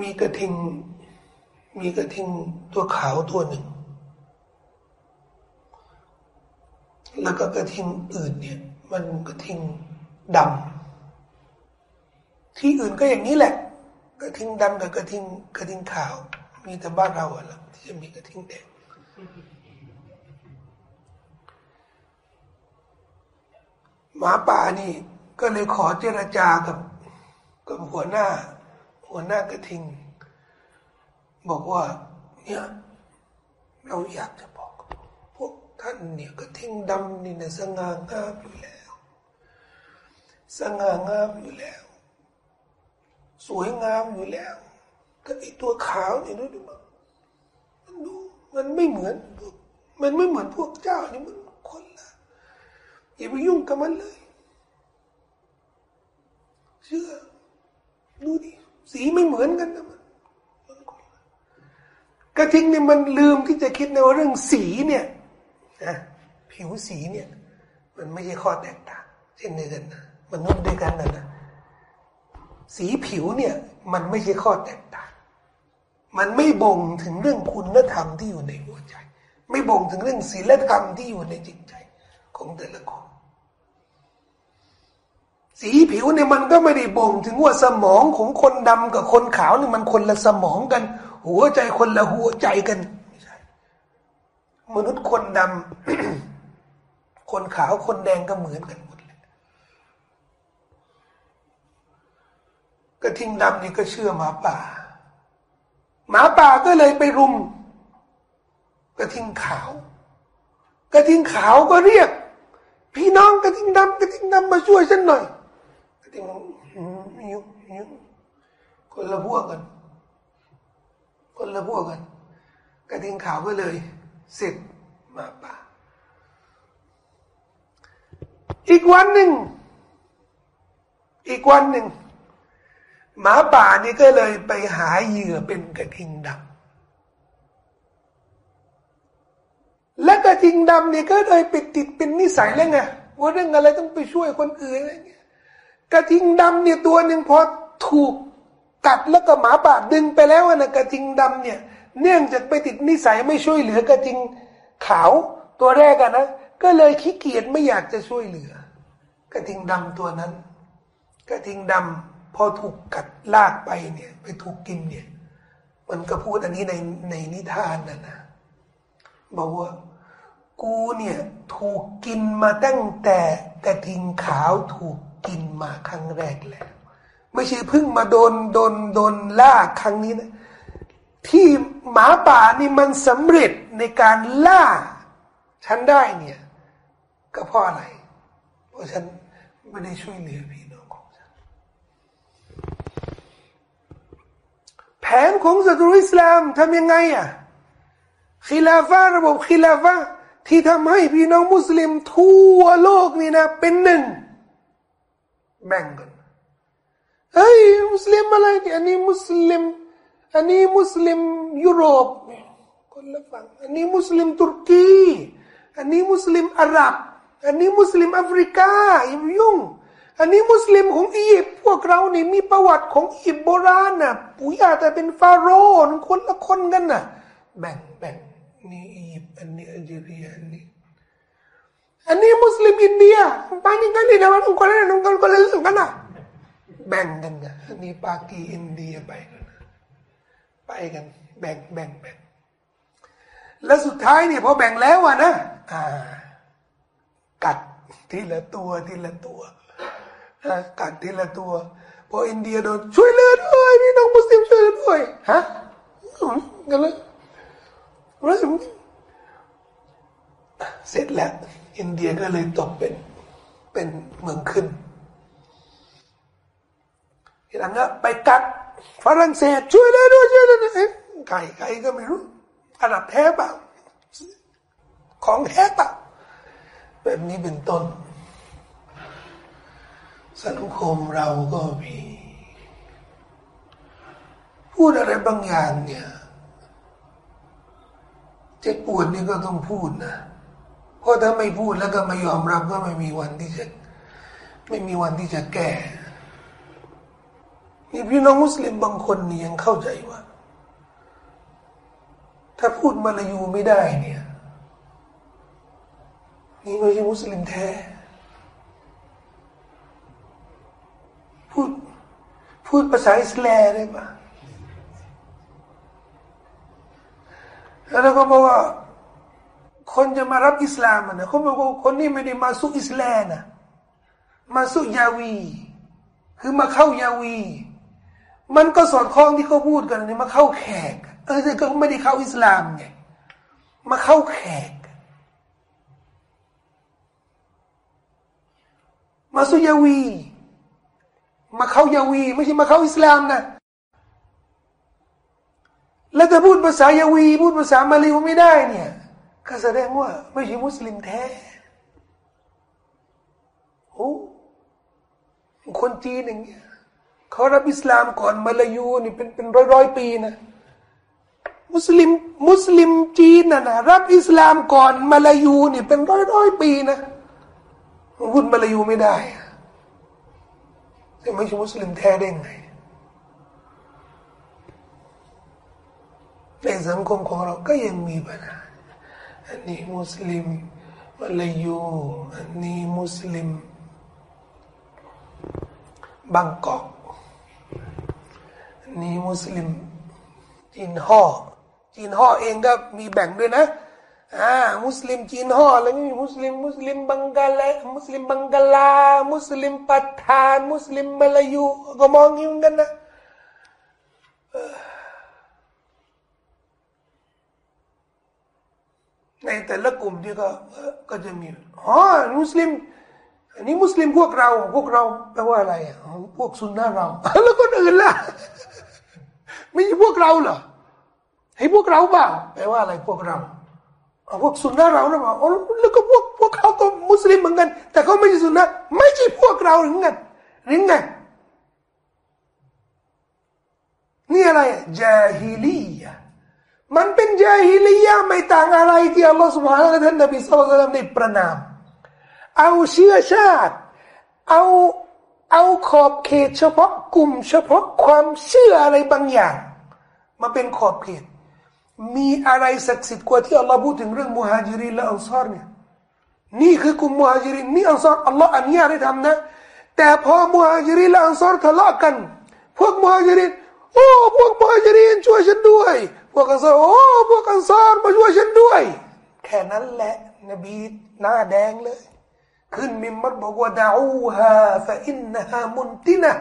มีกระทิง มีกระทิงตัวขาวตัวหนึ่ง แล้วก็กระทิงอื่นเนี่ย มันกระทิงดำที่อื่นก็อย่างนี้แหละ กระทิงดำกับกระทิงกระทิงขาว มีแต่บ้านเราอะละ จะมีกระทิงแดงหมาป่านี่ ก็เลยขอเจรจากับ กับหัวหน้า หัวหน้ากระทิง บอกว่า เนี่ย เราอยากจะบอก พวกท่านเนี่ยกระทิงดำนี่เนี่ยสง่างามอยู่แล้ว สง่างามอยู่แล้ว สวยงามอยู่แล้วแต่ไอตัวขาวนี่ดูดิมัน มันไม่เหมือน มันไม่เหมือนพวกเจ้านี่มันคนละอย่าไปยุ่งกับมันเลยเชื่อดูดิสีไม่เหมือนกันนะมันกระทิงเนี่ยมันลืมที่จะคิดในเรื่องสีเนี่ยนะผิวสีเนี่ย มันไม่ใช่ข้อแตกต่างเช่นเดียวกันนะมนุษย์ด้วยกันนะนะสีผิวเนี่ย มันไม่ใช่ข้อแตกต่าง มันไม่บ่งถึงเรื่องคุณธรรมที่อยู่ในหัวใจ ไม่บ่งถึงเรื่องศีลธรรมที่อยู่ในจิตใจ ของแต่ละคนสีผิวเนี่ยมันก็ไม่ได้บ่งถึงว่าสมองของคนดำกับคนขาวนี่มันคนละสมองกัน หัวใจคนละหัวใจกันไม่ใช่มนุษย์คนดำคนขาวคนแดงก็เหมือนกันหมดเลยกระทิงดำนี่ก็เชื่อหมาป่า หมาป่าก็เลยไปรุม กระทิงขาว กระทิงขาวก็เรียก พี่น้องกระทิงดำกระทิงดำมาช่วยฉันหน่อย กระทิงหิวหิวคนละพวกกัน คนละพวกกัน กระทิงขาวก็เลยเสร็จหมาป่า อีกวันหนึ่ง อีกวันหนึ่ง หมาป่านี่ก็เลยไปหาเหยื่อเป็นกระทิงดำและกระทิงดำนี่ก็เลยไปติดเป็นนิสัยแล้วไงว่าเรื่องอะไรต้องไปช่วยคนอื่นอะไรเงี้ยกระทิงดำเนี่ยตัวหนึ่งพอถูกกัดแล้วก็หมาป่าดึงไปแล้วนะกระทิงดำเนี่ย เนื่องจากไปติดนิสัยไม่ช่วยเหลือกระทิงขาวตัวแรกอะนะก็เลยขี้เกียจไม่อยากจะช่วยเหลือกระทิงดำตัวนั้นกระทิงดำ พอถูกกัดลากไปเนี่ย ไปถูกกินเนี่ย มันก็พูดอันนี้ในในนิทานนะนะบอกว่า กูเนี่ยถูกกินมาตั้งแต่กระทิงขาวถูกกินมาครั้งแรกแล้ว ไม่ใช่เพิ่งมาโดนโดนโดนล่าครั้งนี้นะที่หมาป่านี่มันสำเร็จในการล่า ฉันได้เนี่ย ก็เพราะอะไร เพราะฉันไม่ได้ช่วยเหลือพี่น้องของฉัน แผ นของศัตรูอิสลามทำยังไงอะคิลาฟาระบบคิลาฟาที่ทำให้พี่น้องมุสลิมทั่วโลกนี่นะ เป็นหนึ่งแบ่งกันเฮ้ยมุสลิมอะไรอันนี้มุสลิม อันนี้มุสลิมยุโรปคนละฝั่งอันนี้มุสลิมตุรกีอันนี้มุสลิมอาหรับ อันนี้มุสลิมแอฟริกายุ่ง อันนี้มุสลิมของอียิปต์พวกเรานี่มีประวัติของอียิปต์โบราณน่ะปู่ย่าแต่เป็นฟาโรห์คนละคนกันน่ะ แบ่งแบ่งนี่อียิปต์อันนี้อัลจีเรียอันนี้อันนี้มุสลิมอินเดียไปนี่กันนี่นะมันคนละคนคนละเรื่องกันน่ะแบ่งกันนะอันนี้ปากีอินเดียไปกันไปกัน แบ่งแบ่งแบ่งแล้วสุดท้ายเนี่ยพอแบ่งแล้วอะนะอ่า กัดทีละตัวทีละตัว กัดทีละตัว พออินเดียโดนช่วยเลือด้วยพี่น้องมุสลิมช่วยเลือด้วยฮะกันเลยรู้สึกเสร็จแล้ว อินเดียก็เลยตกเป็นเป็นเมืองขึ้นทีหลังก็ไปกัดฝรั่งเศสช่วยเลยด้วยช่วยเลยด้วยไก่ไก่ก็ไม่รู้อันดับแท้เปล่าของแท้เปล่าแบบนี้เป็นต้น สังคมเราก็มี พูดอะไรบางอย่างเนี่ยเจ็บปวดนี่ก็ต้องพูดนะเพราะถ้าไม่พูดแล้วก็ไม่ยอมรับก็ไม่มีวันที่จะไม่มีวันที่จะแก้นี่พี่น้องมุสลิมบางคนนี่ยังเข้าใจว่า ถ้าพูดมาลายูไม่ได้เนี่ย นี่ไม่ใช่มุสลิมแท้ พูด พูดภาษาอิสลามได้ปะแล้วก็บอกว่า คนจะมารับอิสลามนะเขาบอกว่าคนนี้ไม่ได้มาสุอิสลามนะมาสุยาวี คือมาเข้ายาวี มันก็สอดคล้องที่เขาพูดกันนี่มาเข้าแขกเออแต่ก็ไม่ได้เข้าอิสลามไงมาเข้าแขก มาสุยาวี มาเข้ายาวี ไม่ใช่มาเข้าอิสลามนะแล้วจะพูดภาษายาวี พูดภาษามาลีไม่ได้เนี่ยก็แสดงว่าไม่ใช่มุสลิมแท้โอ้คนจีนอย่างเงี้ยเขารับอิสลามก่อนมาลายูนี่เป็นเป็นร้อยร้อยปีนะมุสลิมมุสลิมจีนนะนะรับอิสลามก่อนมาลายูนี่เป็นร้อยร้อยปีนะพูดมาลายูไม่ได้ จะไม่ใช่มุสลิมแท้ได้ไง ในสังคมของเราก็ยังมีปัญหาอันนี้มุสลิมมาลายูอันนี้มุสลิมบางกอกอันนี้มุสลิมจีนห่อจีนห่อเองก็มีแบ่งด้วยนะ อ่ามุสลิมจีนห่อแล้วมีมุสลิมมุสลิมบังกาลามุสลิมบังกลา มุสลิมปัตตาน มุสลิมมาลายูก็มองย่างนี้กันนะในแต่ละกลุ่มที่ก็ก็จะมีอ๋อมุสลิมอันนี้มุสลิมพวกเรา พวกเราแปลว่าอะไรอะพวกซุนนะเรา แล้วคนอื่นล่ะไม่ใช่พวกเราเหรอให้พวกเราบ้าแปลว่าอะไรพวกเรา พวกสุนนะเรานะบอกแล้วก็พวกพวกเขาก็มุสลิมเหมือนกัน แต่เขาไม่ใช่สุนนะไม่ใช่พวกเราหรือไงหรือไงนี่อะไรจาฮิลียะมันเป็นจาฮิลียะไม่ต่างอะไรที่อัลลอฮฺสุบฮานะและท่านนบีสุลต่านได้ประนาม เอาเชื้อชาติ เอาเอาขอบเขตเฉพาะกลุ่ม เฉพาะความเชื่ออะไรบางอย่าง มาเป็นขอบเขต มีอะไรศักดิ์สิทธิ์กว่าที่อัลลอฮ์พูดถึงเรื่องมุฮัจิรินและอันซอรเนี่ยนี่คือกลุ่มมุฮัจิรินนี่อันซอรอัลลอฮ์อนุญาตให้ทำนะ แต่พอมุฮัจิรินและอันซอรทะเลาะกัน พวกมุฮัจิรินโอ้พวกมุฮัจิรินช่วยฉันด้วย พวกอันซอรโอ้พวกอันซอรมาช่วยฉันด้วย แค่นั้นแหละนบีหน้าแดงเลย ขึ้นมิมมัดบอกว่าดาอูฮาฟะอินนะฮามุนตินะ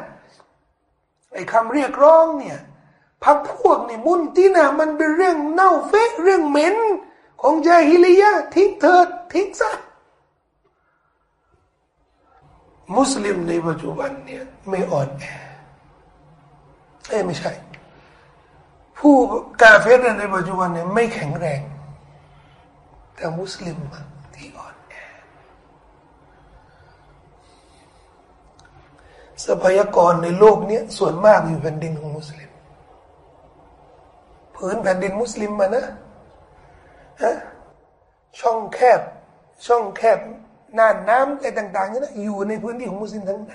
ไอ้คำเรียกร้องเนี่ย พักพวกนี่มุนที่นะมันเป็นเรื่องเน่าเฟะเรื่องเหม็น ของจาฮิลียะทิ้งเถิดทิ้งซะมุสลิมในปัจจุบันเนี่ยไม่อ่อนแอเอ้ไม่ใช่ ผู้กาเฟรในปัจจุบันเนี่ยไม่แข็งแรง แต่มุสลิมที่อ่อนแอทรัพยากรในโลกเนี้ส่วนมากอยู่แผ่นดินของมุสลิม ผืนแผ่นดินมุสลิมมานะฮะช่องแคบ ช่องแคบน่านน้ำอะไรต่างๆนี่นะอยู่ในพื้นที่ของมุสลิมทั้งนั้น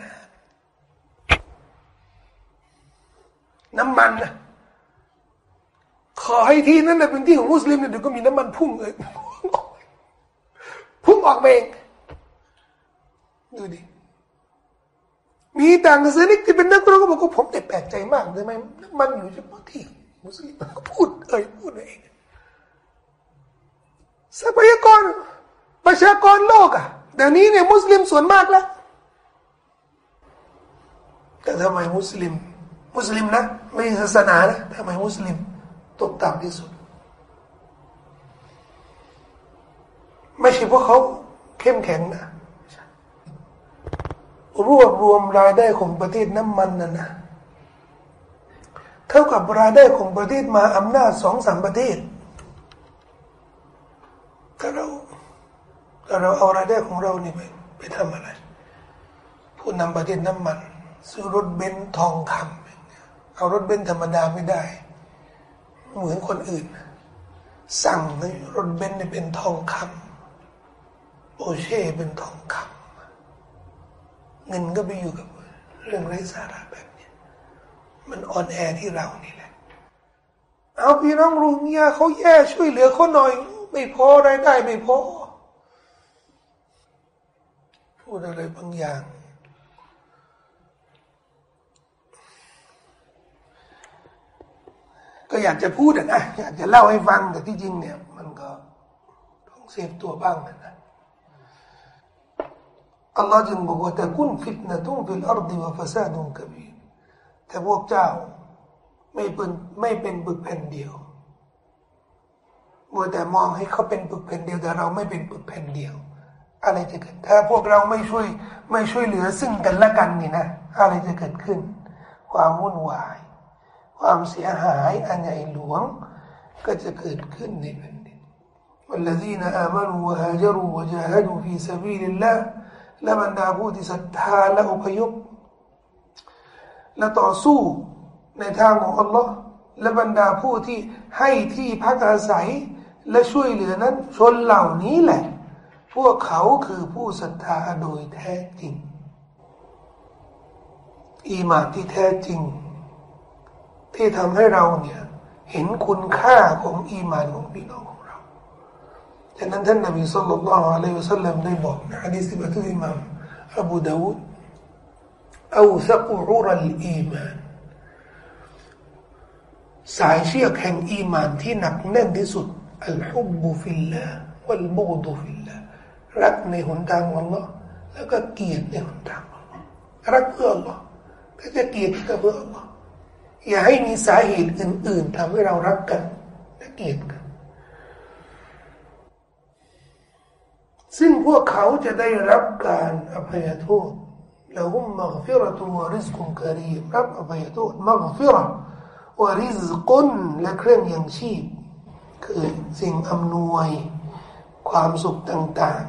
น้ำมันนะขอให้ที่นั้นนะเป็นที่ของมุสลิมเนี่ยเดี๋ยวก็มีน้ำมันพุ่งเลยพุ่งออกเองดูดิมีต่างศาสนาที่เป็นนักเราก็บอกว่าผมแต่แปลกใจมากทำไหมน้ำมันอยู่เฉพาะที่ มุสลิมพูดเอ่ยพูดเองทรัพยากรประชากรโลกอะเดี๋ยวนี้เนี่ยมุสลิมส่วนมากแล้ว แต่ทำไมมุสลิม มุสลิมนะ ไม่ศาสนานะทำไมมุสลิมตกต่ำที่สุด ไม่ใช่เพราะเขาเข้มแข็งนะรวบรวมรายได้ของประเทศน้ำมันน่ะนะ เท่ากับรายได้ของประเทศมาอำนาจสองสามประเทศถ้าเราถ้าเราเอารายได้ของเรานี่ไปไปทำอะไร ผู้นำประเทศน้ำมัน ซื้อรถเบนซ์ทองคำเอารถเบนซ์ธรรมดาไม่ได้ เหมือนคนอื่น สั่งให้รถเบนซ์เป็นทองคำโอเช่เป็นทองคำเงินก็ไปอยู่กับเรื่องไร้สาระแบบ มันอ่อนแอที่เรานี่แหละ เอาพี่น้องรูเมียเขาแย่ช่วยเหลือเขาหน่อย ไม่พอรายได้ไม่พอพูดอะไรบางอย่าง ก็อยากจะพูดนะอยากจะเล่าให้ฟังแต่ที่จริงเนี่ย มันก็ต้อง save ตัวบ้างนะอัลลอฮ์จึงบอกว่าتكن فتنة في الأرض وفساد كبير แต่พวกเจ้าไม่เป็นไม่เป็นบึกแผ่นเดียวมัวแต่มองให้เขาเป็นปึกแผ่นเดียวแต่เราไม่เป็นปึกแผ่นเดียวอะไรจะเกิดถ้าพวกเราไม่ช่วยไม่ช่วยเหลือซึ่งกันและกันนี่นะอะไรจะเกิดขึ้น ความวุ่นวาย ความเสียหายอันใหญ่หลวง ก็จะเกิดขึ้นในแผ่นดิน والذين آمنوا وهاجروا وجاهدوا في سبيل الله และบรรดาผู้ที่ศรัทธาและอพยพ และต่อสู้ในทางของอัลลอฮ์และบรรดาผู้ที่ให้ที่พักอาศัย และช่วยเหลือนั้น ชนเหล่านี้แหละ พวกเขาคือผู้ศรัทธาโดยแท้จริง อีมานที่แท้จริง ที่ทำให้เราเนี่ยเห็นคุณค่าของอีมานของพี่น้องของเราฉะนั้นท่านนบีصلى الله عليه وسلمได้บอกในฮะดีษที่บันทึกอิมามอบูดาวุด أوثق عرى الإيمانสายเชือกแห่งอีมานที่หนักแน่นที่สุดอัลฮุบบุฟิลลาวัลบูดุฟิลลารักในหนทางของ Allah แล้วก็เกลียดในหนทางของ Allah รักเพื่อ Allah ก็จะเกลียดก็เพื่อ Allah อย่าให้มีสาเหตุอื่น ๆทำให้เรารักกันและเกลียดกันซึ่งพวกเขาจะได้รับการอภัยโทษ ละหุมมักฟิรตุวริสกุมกรีมรับอภัยโทษมักฟิรวริสกุนและเครื่องยังชีพ คือสิ่งอำนวยความสุขต่าง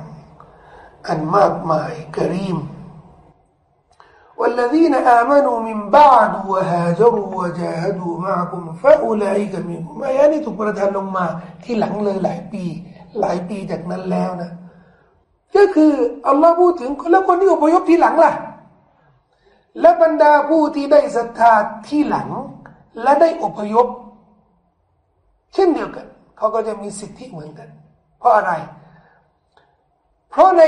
ๆ อันมากมายกรีม والذين آمنوا من بعد وهاجروا وجاهدوا معكم فأولئك منكم อายะนี้ถูกประทานลงมาที่หลังเลยหลายปี หลายปีจากนั้นแล้วนะ ก็คืออัลลอฮ์พูดถึงแล้วคนที่อพยพที่หลังล่ะ และบรรดาผู้ที่ได้ศรัทธาที่หลัง และได้อพยพ เช่นเดียวกัน เขาก็จะมีสิทธิเหมือนกันเพราะอะไร เพราะใน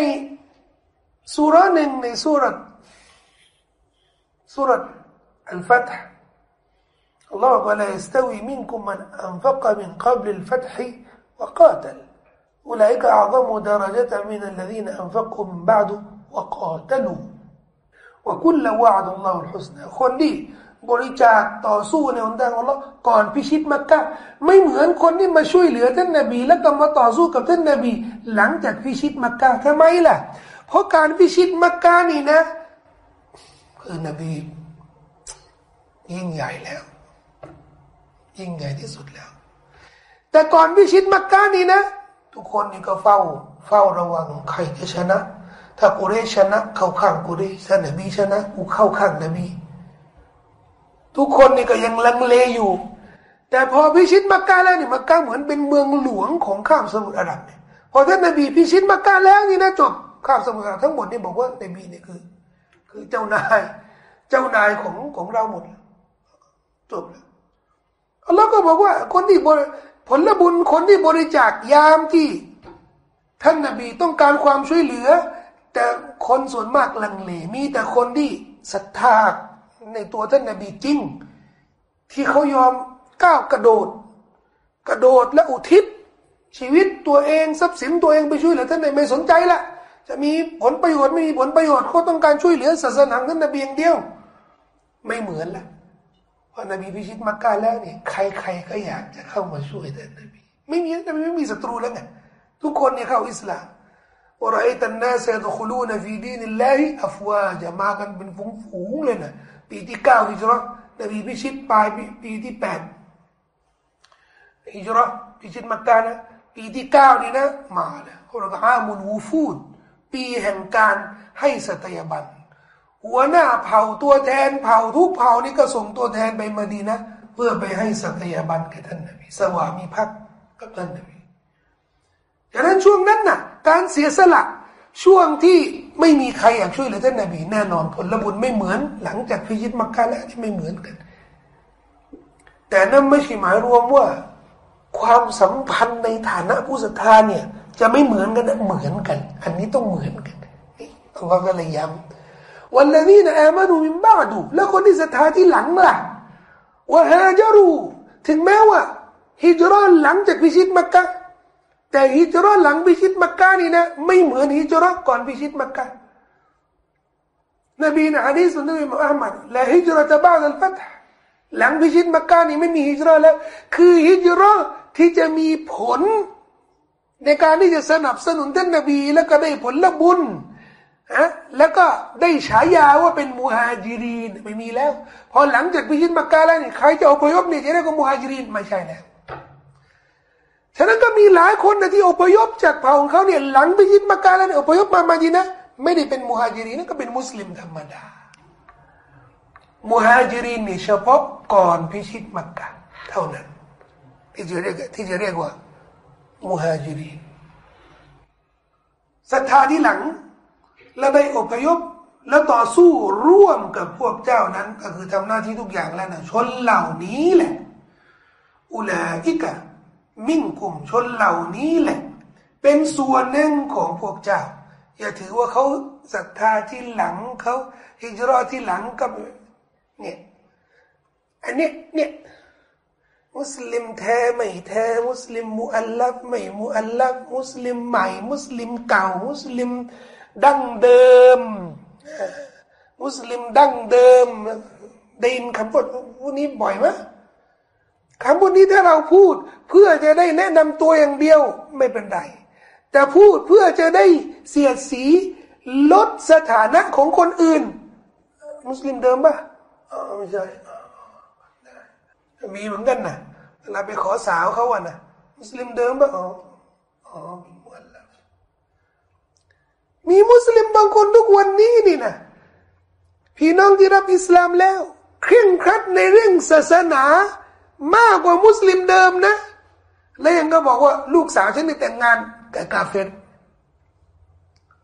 สุราหนึ่งในสุรสุรอัลฟัตห์ الله قال لا يستوي منكم من أنفق من قبل الفتح وقاتل أولئك أعظم درجة من الذين أنفقوا من بعد وقاتلوا ว่ากุลละวะดุลลอฮุลฮุสนาคนที่บริจาคต่อสู้ในหนทางของเราก่อนพิชิตมักกะไม่เหมือนคนที่มาช่วยเหลือท่านนบี แล้วก็มาต่อสู้กับท่านนบี หลังจากพิชิตมักกะทำไมล่ะ เพราะการพิชิตมักกะนี่นะคือนบียิ่งใหญ่แล้ว ยิ่งใหญ่ที่สุดแล้ว แต่ก่อนพิชิตมักกะนี่นะ ทุกคนนี่ก็เฝ้า เฝ้าระวังใครจะชนะ ถ้ากุเรชนะ เข้าข้างกุเรชถ้านบีชนะกูเข้าข้างนบี ทุกคนนี่ก็ยังลังเลอยู่ แต่พอพิชิตมักกะแล้วนี่มักกะเหมือนเป็นเมืองหลวงของข้ามสมุทรอาหรับเนี่ยพอท่านนบีพิชิตมักกะแล้วนี่นะจบข้ามสมุทรทั้งหมดนี่บอกว่านบีเนี่ยคือ คือเจ้านาย เจ้านายของของเราหมดจบแล้วอัลลอฮ์ก็บอกว่า คนที่ผลบุญคนที่บริจาคยามที่ ท่านนบีต้องการความช่วยเหลือ แต่คนส่วนมากลังเลมีแต่คนที่ศรัทธาในตัวท่านนบีจริง ที่เขายอมก้าวกระโดด กระโดดและอุทิศ ชีวิตตัวเองทรัพย์สินตัวเองไปช่วยเหลือท่านนบีไม่สนใจละจะมีผลประโยชน์ไม่มีผลประโยชน์เขาต้องการช่วยเหลือศาสนาท่านนบีอย่างเดียว ไม่เหมือนละพอนบีพิชิตมักกะแล้วเนี่ยใครๆก็อยากจะเข้ามาช่วยท่านนบีไม่มีนบีไม่มีศัตรูแล้วไงทุกคนเนี่ยเข้าอิสลาม ورأيت الناس يدخلون في دين الله أفواجاมากันเป็นฝูงๆเลยนะปีที่เก้าฮิจรัตนบีพิชิตปลายปีที่แปดฮิจรัตพิชิตมักกะนะปีที่เก้านี่นะมาแล้วเขาเรียกعام الوفودปีแห่งการให้สัตยาบันหัวหน้าเผ่าตัวแทนเผ่าทุกเผ่านี่ก็ส่งตัวแทนไปมาดีนะเพื่อไปให้สัตยาบันแก่ท่านนบีสวามีพักกับท่านนบีดังนั้นช่วงนั้นน่ะ การเสียสละช่วงที่ไม่มีใครอยากช่วยเหลือท่านนบีแน่นอนผลบุญไม่เหมือน หลังจากพิจิตมักกะแล้วที่ไม่เหมือนกัน แต่นั่นไม่ใช่หมายรวมว่า ความสัมพันธ์ในฐานะผู้ศรัทธาเนี่ย จะไม่เหมือนกันนะเหมือนกัน อันนี้ต้องเหมือนกันนี่ต้องก็เลยย้ำวันนี้นะอามาดูมินบ้าดูแล้วคนที่ศรัทธาที่หลังล่ะว่าฮาจารู ถึงแม้ว่าฮิจรันหลังจากพิชิตมักกะ แต่ฮิจรัตหลังพิชิตมักกะนี่นะไม่เหมือนฮิจรัตก่อนพิชิตมักกะนบีนะฮะดีสุนทรมุฮัมมัดและฮิจรัตบ้าอัลฟัตหลังพิชิตมักกะนี่ไม่มีฮิจรัตแล้ว คือฮิจรัตที่จะมีผล ในการที่จะสนับสนุนท่านนบี แล้วก็ได้ผลละบุญอะแล้วก็ได้ฉายาว่าเป็นมุฮัจิรีนไม่มีแล้ว พอหลังจากพิชิตมักกะแล้วนี่ใครจะอพยพนี่จะได้ก็มุฮัจิรีนไม่ใช่แล้ว ฉะนั้นก็มีหลายคนนะที่อพยพจากเผ่าของเขาเนี่ยหลังไปยิดมักกะแล้วเนี่ยอพยพมามาดีนะไม่ได้เป็นมุฮัจิรินก็เป็นมุสลิมธรรมดามุฮัจิรินนี่เฉพาะก่อนพิชิตมักกะเท่านั้น ที่จะเรียกที่จะเรียกว่ามุฮัจิรินศรัทธาที่หลังแล้วได้อพยพแล้วต่อสู้ร่วมกับพวกเจ้านั้น ก็คือทำหน้าที่ทุกอย่างแล้วนะชนเหล่านี้แหละอุลาอิกะ มิ่งกลุ่มชนเหล่านี้แหละ เป็นส่วนหนึ่งของพวกเจ้า อย่าถือว่าเขาศรัทธาที่หลังเขาฮิจรอที่หลังก็เนี่ย อันนี้เนี่ยมุสลิมแท้ไม่แท้มุสลิมมุอัลลัฟไม่มุอัลลัฟมุสลิมใหม่ มุสลิมเก่า มุสลิมดั้งเดิม มุสลิมดั้งเดิมได้ยินคำพูดพวกนี้บ่อยไหม คำพูดนี้ถ้าเราพูดเพื่อจะได้แนะนำตัวอย่างเดียวไม่เป็นไร แต่พูดเพื่อจะได้เสียดสีลดสถานะของคนอื่น มุสลิมเดิมปะไม่ใช่มีเหมือนกันนะเวลาไปขอสาวเขาอะนะมุสลิมเดิมปะอ๋ออ๋อมีมุสลิมบางคนทุกวันนี้นี่นะพี่น้องที่รับอิสลามแล้วเคร่งครัดในเรื่องศาสนา มากกว่ามุสลิมเดิมนะ แล้วยังก็บอกว่าลูกสาวฉันนี่แต่งงานกับกาเฟร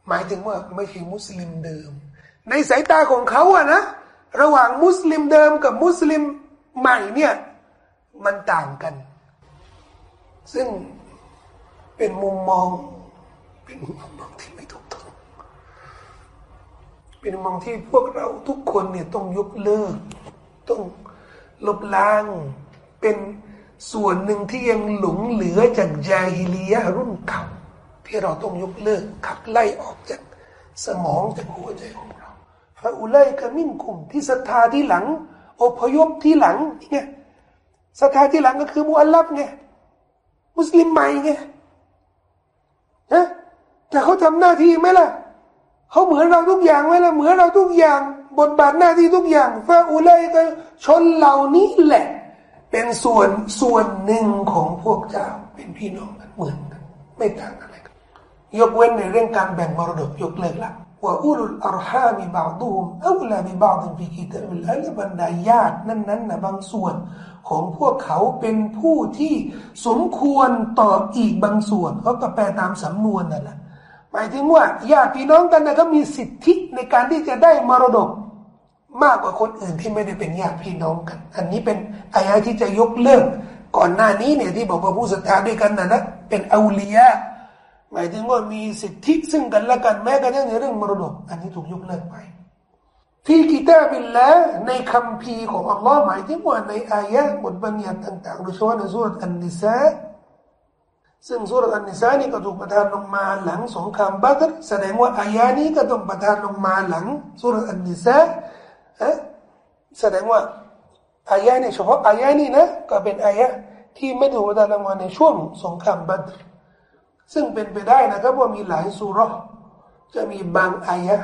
หมายถึงว่าไม่ใช่มุสลิมเดิม ในสายตาของเขาอะนะ ระหว่างมุสลิมเดิมกับมุสลิมใหม่เนี่ย มันต่างกัน ซึ่งเป็นมุมมอง เป็นมุมมองที่ไม่ถูกต้องเป็นมุมมองที่พวกเราทุกคนเนี่ยต้องยกเลิก ต้องลบล้าง เป็นส่วนหนึ่งที่ยังหลงเหลือจากยาฮิลียะรุ่นเก่าที่เราต้องยกเลิกขับไล่ออกจากสมองจากหัวใจของเราฟาอุไลกามินคุมที่ศรัทธาที่หลังอพยพที่หลังนี่ไงศรัทธาที่หลังก็คือมุอัลลัฟไงมุสลิมใหม่ไงนะแต่เขาทำหน้าที่ไหมล่ะเขาเหมือนเราทุกอย่างไหมล่ะเหมือนเราทุกอย่าง บทบาทหน้าที่ทุกอย่างฟาอุไลกาชนเหล่านี้แหละ เป็นส่วนส่วนหนึ่งของพวกเจ้าเป็นพี่น้องกันเหมือนกัน ไม่ต่างอะไรกันยกเว้นในเรื่องการแบ่งมรดกยกเลิกละว่าอุลุลอารฮามีบางดุมอัลามีบางดุมพิกิตอัลลบรรดาญาตินั้นนั้นนะบางส่วนของพวกเขาเป็นผู้ที่สมควรต่ออีกบางส่วนเขาก็แปลตามสำนวนนั่นแหละหมายถึงว่าญาติพี่น้องกันนะก็มีสิทธิในการที่จะได้มรดก มากกว่าคนอื่นที่ไม่ได้เป็นญาติพี่น้องกัน อันนี้เป็นอายะที่จะยกเลิกก่อนหน้านี้เนี่ยที่บอกว่าผู้ศรัทธาด้วยกันนะนะเป็นอาลียะหมายถึงว่ามีสิทธิซึ่งกันและกันแม้กระทั่งในเรื่องมรดก อันนี้ถูกยกเลิกไปที่กิตาบิลละในคำพีของอัลลอฮ์หมายถึงว่าในอายะบทบัญญัติต่างๆโดยเฉพาะในสุรอันนิสาซึ่งสุรอันนิสานี่ก็ถูกประทานลงมาหลังสงครามบัตรแสดงว่าอายะนี้ก็ต้องประทานลงมาหลังสุรอันนิสา แสดงว่าอายะนี้เฉพาะอายะนี้นะก็เป็นอายะที่ไม่ถูกประทานลงมาในช่วงสงครามบัตรซึ่งเป็นไปได้นะครับว่ามีหลายสุรจะมีบางอายะ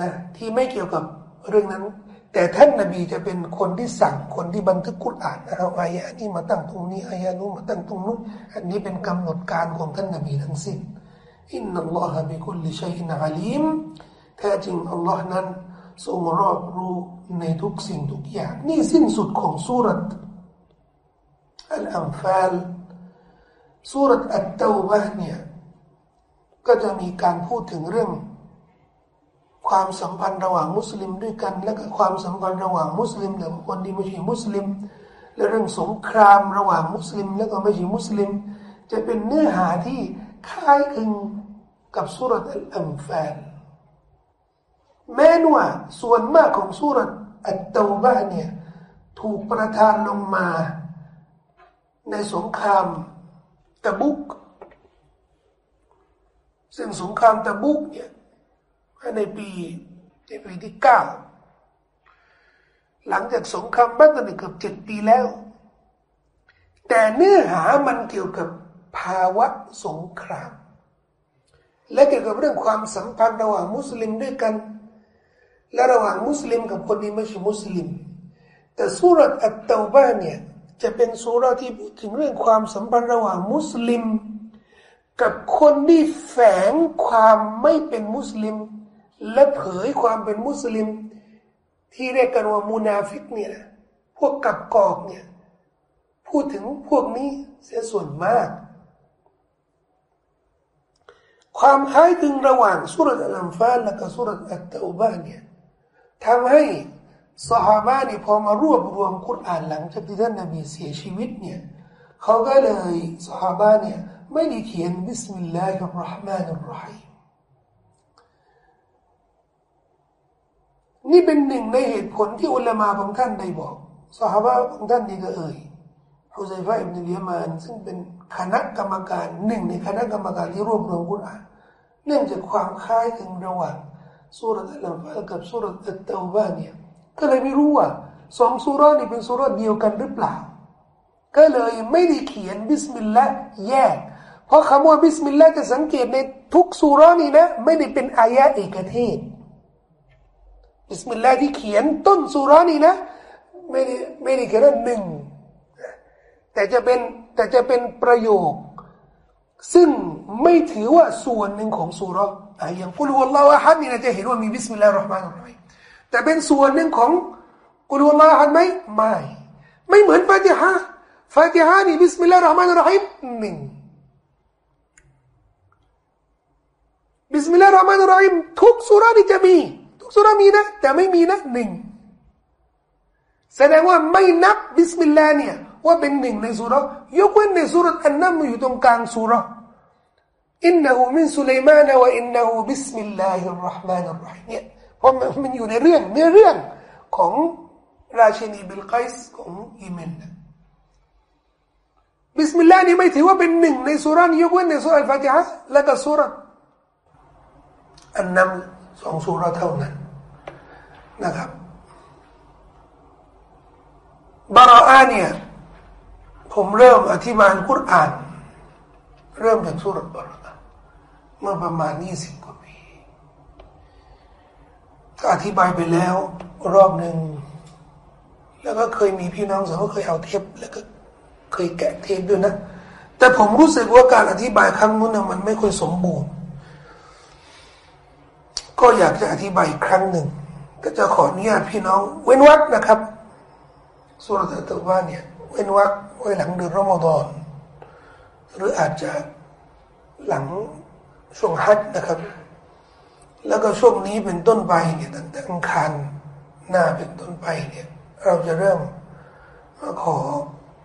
นะที่ไม่เกี่ยวกับเรื่องนั้น แต่ท่านนบีจะเป็นคนที่สั่งคนที่บันทึกกุรอานเอาอายะนี้มาตั้งตรงนี้อายะนู้นมาตั้งตรงนู้นอันนี้เป็นกำหนดการของท่านนบีทั้งสิ้นอินนัลลอฮะบิคุลลิชัยอินอาลีมแท้จริงอัลลอฮ์นั้น ทรงรอบรู้ในทุกสิ่งทุกอย่าง นี่สิ้นสุดของสุรัตอัลอัมฟาลสุรัตอัตเตวะเนี่ยก็จะมีการพูดถึงเรื่อง ความสัมพันธ์ระหว่างมุสลิมด้วยกัน และก็ความสัมพันธ์ระหว่างมุสลิมกับคนที่ไม่ใช่มุสลิม และเรื่องสงครามระหว่างมุสลิม และก็ไม่ใช่มุสลิม จะเป็นเนื้อหาที่คล้ายคลึงกับสุรษอัลอัมฟาล แม้ว่าส่วนมากของสุรอัตตบะเนี่ยถูกประทานลงมา ในสงครามตะบุก ซึ่งสงครามตะบุกเนี่ยในปีในปีที่เก้าหลังจากสงครามบัตรเกือบเจ็ดปีแล้ว แต่เนื้อหามันเกี่ยวกับภาวะสงคราม และเกี่ยวกับเรื่องความสัมพันธ์ระหว่างมุสลิมด้วยกัน และระหว่างมุสลิมกับคนที่ไม่ใช่มุสลิม แต่สุรัตอัตเตาบ้านเนี่ยจะเป็นสุรที่พูดถึงเรื่องความสัมพันธ์ระหว่างมุสลิม กับคนที่แฝงความไม่เป็นมุสลิม และเผยความเป็นมุสลิม ที่เรียกกันว่ามูนาฟิกเนี่ยพวกกลับกลอกเนี่ยพูดถึงพวกนี้เสียส่วนมาก ความคล้ายคลึงระหว่างสูเราะฮฺอัลอันฟาลและก็สูเราะฮฺอัตเตาบะฮฺเนี่ย ทำให้สหาบะฮฺนี่พอมารวบรวมกุรอานหลังจากที่ท่านนบีเสียชีวิตเนี่ยเขาก็เลยสหาบะฮฺเนี่ยไม่ได้เขียนبسم الله الرحمن الرحيمนี่เป็นหนึ่งในเหตุผลที่อุลามาบางท่านได้บอกสหาบะฮฺบางท่านนี่ก็เอ่ยฮุซัยฟะอิบนุลยามานซึ่งเป็นคณะกรรมการหนึ่งในคณะกรรมการที่รวบรวมกุรอานเนื่องจากความคล้ายคลึงระหว่าง สูเราะฮฺอัลอันฟาลกับสูเราะฮฺอัตเตาบะฮฺเนี่ยก็เลยไม่รู้ว่าสองสุรานี่เป็นสูเราะฮฺเดียวกันหรือเปล่า ก็เลยไม่ได้เขียนบิสมิลลาห์แยก เพราะคำว่าบิสมิลลาห์จะสังเกตในทุกสุรานี่นะไม่ได้เป็นอายะเอกเทศบิสมิลลาห์ที่เขียนต้นสุรานี่นะไม่ได้ไม่ได้เขียนหนึ่งแต่จะเป็นแต่จะเป็นประโยค ซึ่งไม่ถือว่าส่วนหนึ่งของสุราอย่างقل هو الله أحد นี่นะจะเห็นว่ามีبسم الله الرحمن الرحيمแต่เป็นส่วนหนึ่งของقل هو الله أحد ไหมไม่ ไม่เหมือนฟาติฮะฟาติฮะนี่بسم الله الرحمن الرحيمหนึ่งبسم الله الرحمن الرحيمทุกสุรานี่จะมี ทุกสุรามีนะ แต่ไม่มีนะหนึ่งแสดงว่าไม่นับบิสมิลลาห์เนี่ย ว่าเป็นหนึ่งในสูเราะฮฺยกเว้นในสูเราะฮฺอันนัมลฺมันอยู่ตรงกลางสูเราะฮฺإنه من سليمان وإنه بسم الله الرحمن الرحيمเนี่ยเพราะมันอยู่ในเรื่องเนื้อเรื่องของราชินีบิลกีสของอิเมนบิสมิลลาห์นี่ไม่ถือว่าเป็นหนึ่งในสุรานยกเว้นในสุรอัลฟาติฮะและก็สุรอันนั้นสองสุรเท่านั้นนะครับบาราอาเนี่ย ผมเริ่มอธิบายกุรอาน เริ่มจากสุรบาราเมื่อประมาณยี่สิบกว่าปีก็อธิบายไปแล้ว รอบหนึ่ง แล้วก็เคยมีพี่น้องสาวเคยเอาเทปแล้วก็เคยแกะเทปด้วยนะ แต่ผมรู้สึกว่าการอธิบายครั้งนู้นมันไม่ค่อยสมบูรณ์ ก็อยากจะอธิบายอีกครั้งหนึ่ง ก็จะขออนุญาตพี่น้อง เว้นวักนะครับสุรตะว่าเนี่ย เว้นวักไว้หลังเดือนรอมฎอนหรืออาจจะหลังช่วงฮัจนะครับ แล้วก็ช่วงนี้เป็นต้นไปเนี่ยตั้งแต่อังคารหน้าเป็นต้นไปเนี่ยเราจะเริ่มมาขอ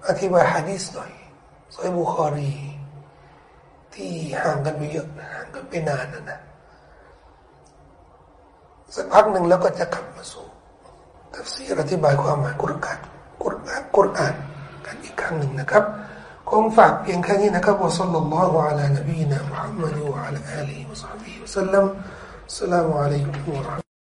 อธิบายฮะดีษหน่อยซอยบุคอรี ที่ห่างกันไปเยอะห่างกันไปนานนะนะสักพักหนึ่งแล้วก็จะกลับมาสู่ตัฟซีรอธิบายความหมายกุรอานกุรอานกุรอาน กันอีกครั้งหนึ่งนะครับคงฝากเพียงแค่นี้นะครับวะซัลลัลลอฮุอะลานบีนะมุฮัมมัดวะอะลาอาลีวะซอฮบีวะสัลลัมอัสสลามุอะลัยกุมวะเราะ